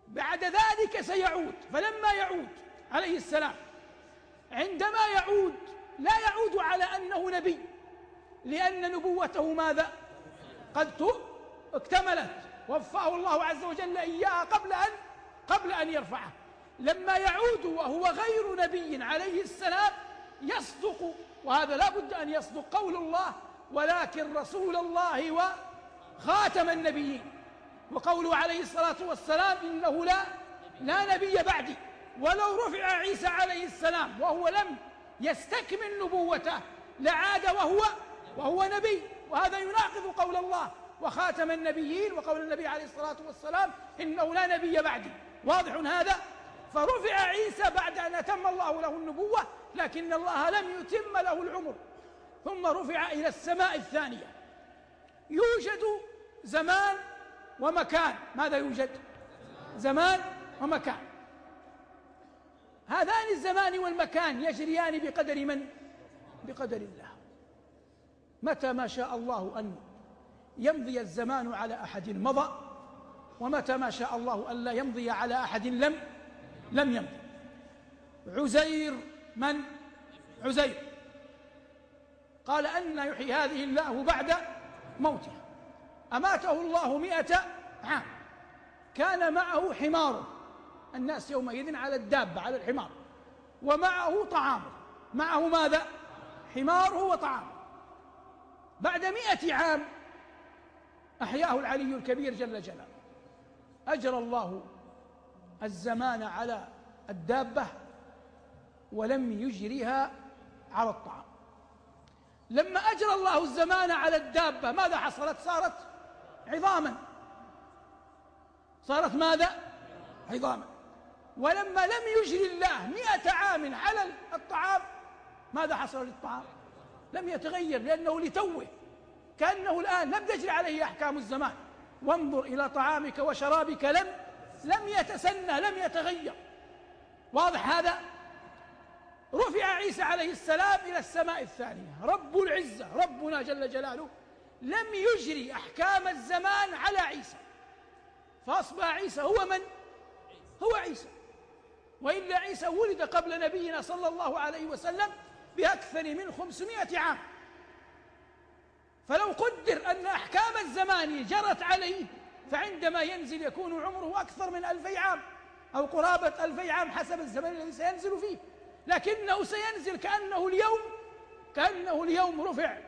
بعد ذلك سيعود. فلما يعود عليه السلام عندما يعود لا يعود على أنه نبي. لأن نبوته ماذا؟ قد اكتملت. وفاه الله عز وجل إياها قبل أن قبل أن يرفعه. لما يعود وهو غير نبي عليه السلام يصدق. وهذا لا بد أن يصدق قول الله ولكن رسول الله وخاتم النبيين. وقوله عليه الصلاة والسلام إنه لا لا نبي بعدي. ولو رفع عيسى عليه السلام وهو لم يستكمل نبوته لعاد وهو وهو نبي. وهذا يناقض قول الله وخاتم النبيين وقول النبي عليه الصلاة والسلام إنه لا نبي بعدي. واضح هذا؟ فرفع عيسى بعد أن أتم الله له النبوة لكن الله لم يتم له العمر. ثم رفع إلى السماء الثانية. يوجد زمان ومكان. ماذا يوجد؟ زمان ومكان. هذان الزمان والمكان يجريان بقدر من؟ بقدر الله. متى ما شاء الله أن يمضي الزمان على أحد مضى ومتى ما شاء الله أن لا يمضي على أحد لم لم يمضي. عزير من؟ عزير. قال أن يحيي هذه الله بعد موتها. أماته الله مئة عام. كان معه حمار. الناس يومئذ على الدابة على الحمار. ومعه طعامه معه ماذا؟ حماره وطعامه بعد مئة عام أحياه العلي الكبير جل جلاله. أجرى الله الزمان على الدابة ولم يجرها على الطعام. لما أجرى الله الزمان على الدابة ماذا حصلت؟ صارت عظاما. صارت ماذا؟ عظاما. ولما لم يجري الله مئة عام على الطعام ماذا حصل للطعام؟ لم يتغير لأنه لتوه. كأنه الآن لم تجري عليه أحكام الزمان. وانظر إلى طعامك وشرابك لم لم يتسنى لم يتغير. واضح هذا؟ رفع عيسى عليه السلام إلى السماء الثانية. رب العزة ربنا جل جلاله لم يجري أحكام الزمان على عيسى. فأصبح عيسى هو من؟ هو عيسى. وإلا عيسى ولد قبل نبينا صلى الله عليه وسلم بأكثر من خمسمائة عام. فلو قدر أن أحكام الزمان جرت عليه فعندما ينزل يكون عمره أكثر من ألفي عام أو قرابة ألفي عام حسب الزمن الذي سينزل فيه. لكنه سينزل كأنه اليوم كأنه اليوم رفع.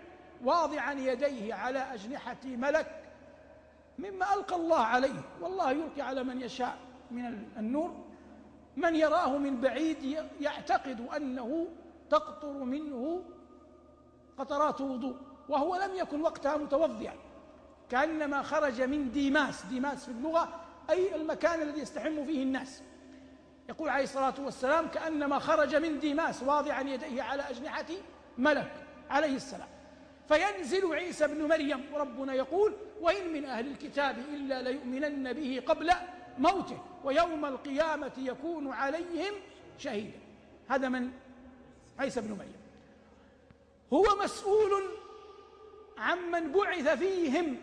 واضعا يديه على أجنحة ملك مما ألقى الله عليه. والله يلقي على من يشاء من النور. من يراه من بعيد يعتقد أنه تقطر منه قطرات وضوء وهو لم يكن وقتها متوضئا. كأنما خرج من ديماس ديماس في اللغة أي المكان الذي يستحم فيه الناس. يقول عليه الصلاة والسلام كأنما خرج من ديماس واضعا يديه على أجنحة ملك عليه السلام. فينزل عيسى بن مريم وربنا يقول وإن من أهل الكتاب إلا ليؤمنن به قبل موته ويوم القيامة يكون عليهم شهيدا. هذا من عيسى بن مريم. هو مسؤول عمن بعث فيهم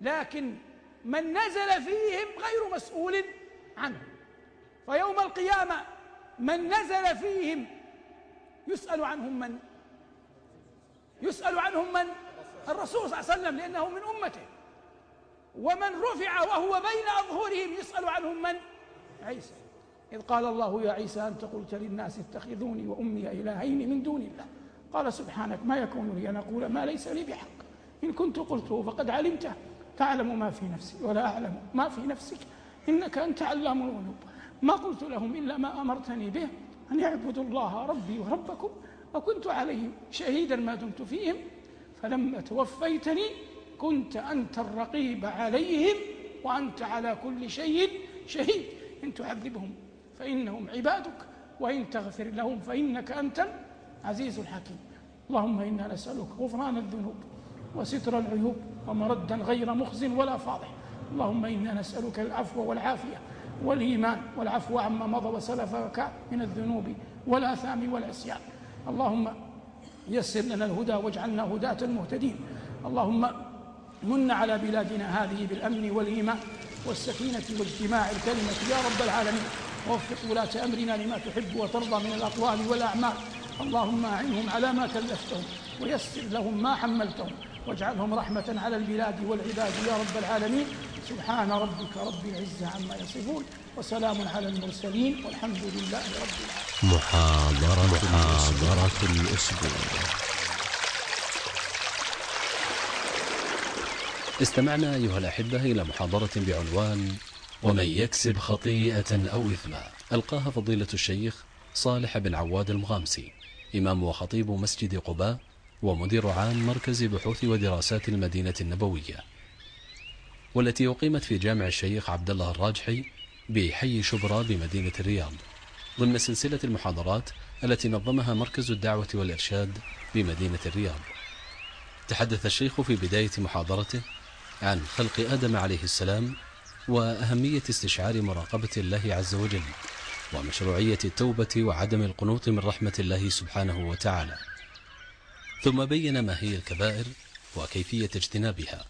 لكن من نزل فيهم غير مسؤول عنه. فيوم القيامة من نزل فيهم يسأل عنهم من؟ يسأل عنهم من؟ الرسول صلى الله عليه وسلم لأنه من أمته. ومن رفع وهو بين أظهرهم يسأل عنهم من؟ عيسى. إذ قال الله يا عيسى أنت قلت للناس اتخذوني وأمي إلهين من دون الله. قال سبحانك ما يكون لي أن أقول ما ليس لي بحق. إن كنت قلته فقد علمته. تعلم ما في نفسي ولا أعلم ما في نفسك. إنك أنت علام الغيوب. ما قلت لهم إلا ما أمرتني به أن يعبدوا الله ربي وربكم وكنت عليهم شهيدا ما دمت فيهم فلما توفيتني كنت أنت الرقيب عليهم وأنت على كل شيء شهيد. إن تعذبهم فإنهم عبادك وإن تغفر لهم فإنك أنت العزيز الحكيم. اللهم إنا نسألك غفران الذنوب وستر العيوب ومردا غير مخز ولا فاضح. اللهم إنا نسألك العفو والعافية والإيمان والعفو عما مضى وسلف من الذنوب والآثام والعصيان. اللهم يسر لنا الهدى واجعلنا هداة المهتدين. اللهم من على بلادنا هذه بالأمن والإيمان والسكينة واجتماع الكلمة يا رب العالمين ووفق ولاة أمرنا لما تحب وترضى من الأقوال والأعمال. اللهم أعنهم على ما كلفتهم ويسر لهم ما حملتهم. واجعلهم رحمة على البلاد والعباد. يا رب العالمين سبحان ربك رب العزة عما يصفون. وسلام على المرسلين والحمد لله رب العالمين. محاضرة محاضرة الأسبوع. استمعنا أيها الأحبة إلى محاضرة بعنوان ومن يكسب خطيئة أو إثما ألقاها فضيلة الشيخ صالح بن عواد المغامسي إمام وخطيب مسجد قباء ومدير عام مركز بحوث ودراسات المدينة النبوية والتي أقيمت في جامع الشيخ عبد الله الراجحي بحي شبرا بمدينة الرياض ضمن سلسلة المحاضرات التي نظمها مركز الدعوة والإرشاد بمدينة الرياض. تحدث الشيخ في بداية محاضرته عن خلق آدم عليه السلام وأهمية استشعار مراقبة الله عز وجل ومشروعية التوبة وعدم القنوط من رحمة الله سبحانه وتعالى. ثم بين ما هي الكبائر وكيفية اجتنابها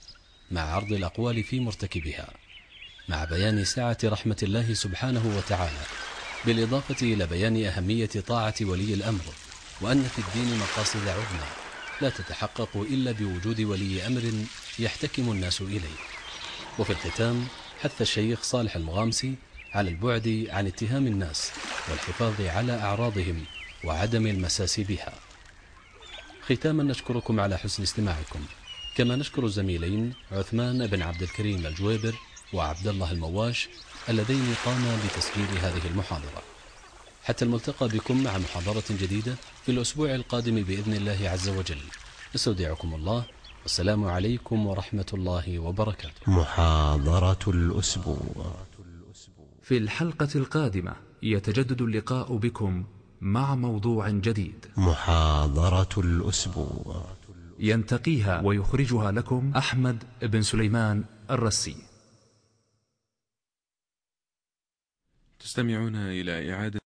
مع عرض الأقوال في مرتكبها. مع بيان سعة رحمة الله سبحانه وتعالى. بالإضافة إلى بيان أهمية طاعة ولي الأمر وأن في الدين مقاصد عظمى لا تتحقق إلا بوجود ولي أمر يحتكم الناس إليه. وفي الختام حث الشيخ صالح المغامسي على البعد عن اتهام الناس والحفاظ على أعراضهم وعدم المساس بها. ختاما نشكركم على حسن استماعكم. كما نشكر الزميلين عثمان بن عبد الكريم الجويبر وعبد الله المواش اللذين قاما بتسجيل هذه المحاضرة. حتى الملتقى بكم مع محاضرة جديدة في الأسبوع القادم بإذن الله عز وجل. نستودعكم الله والسلام عليكم ورحمة الله وبركاته. محاضرة الأسبوع. في الحلقة القادمة يتجدد اللقاء بكم مع موضوع جديد. محاضرة الأسبوع. ينتقيها ويخرجها لكم أحمد بن سليمان الرسي. تستمعون إلى إعادة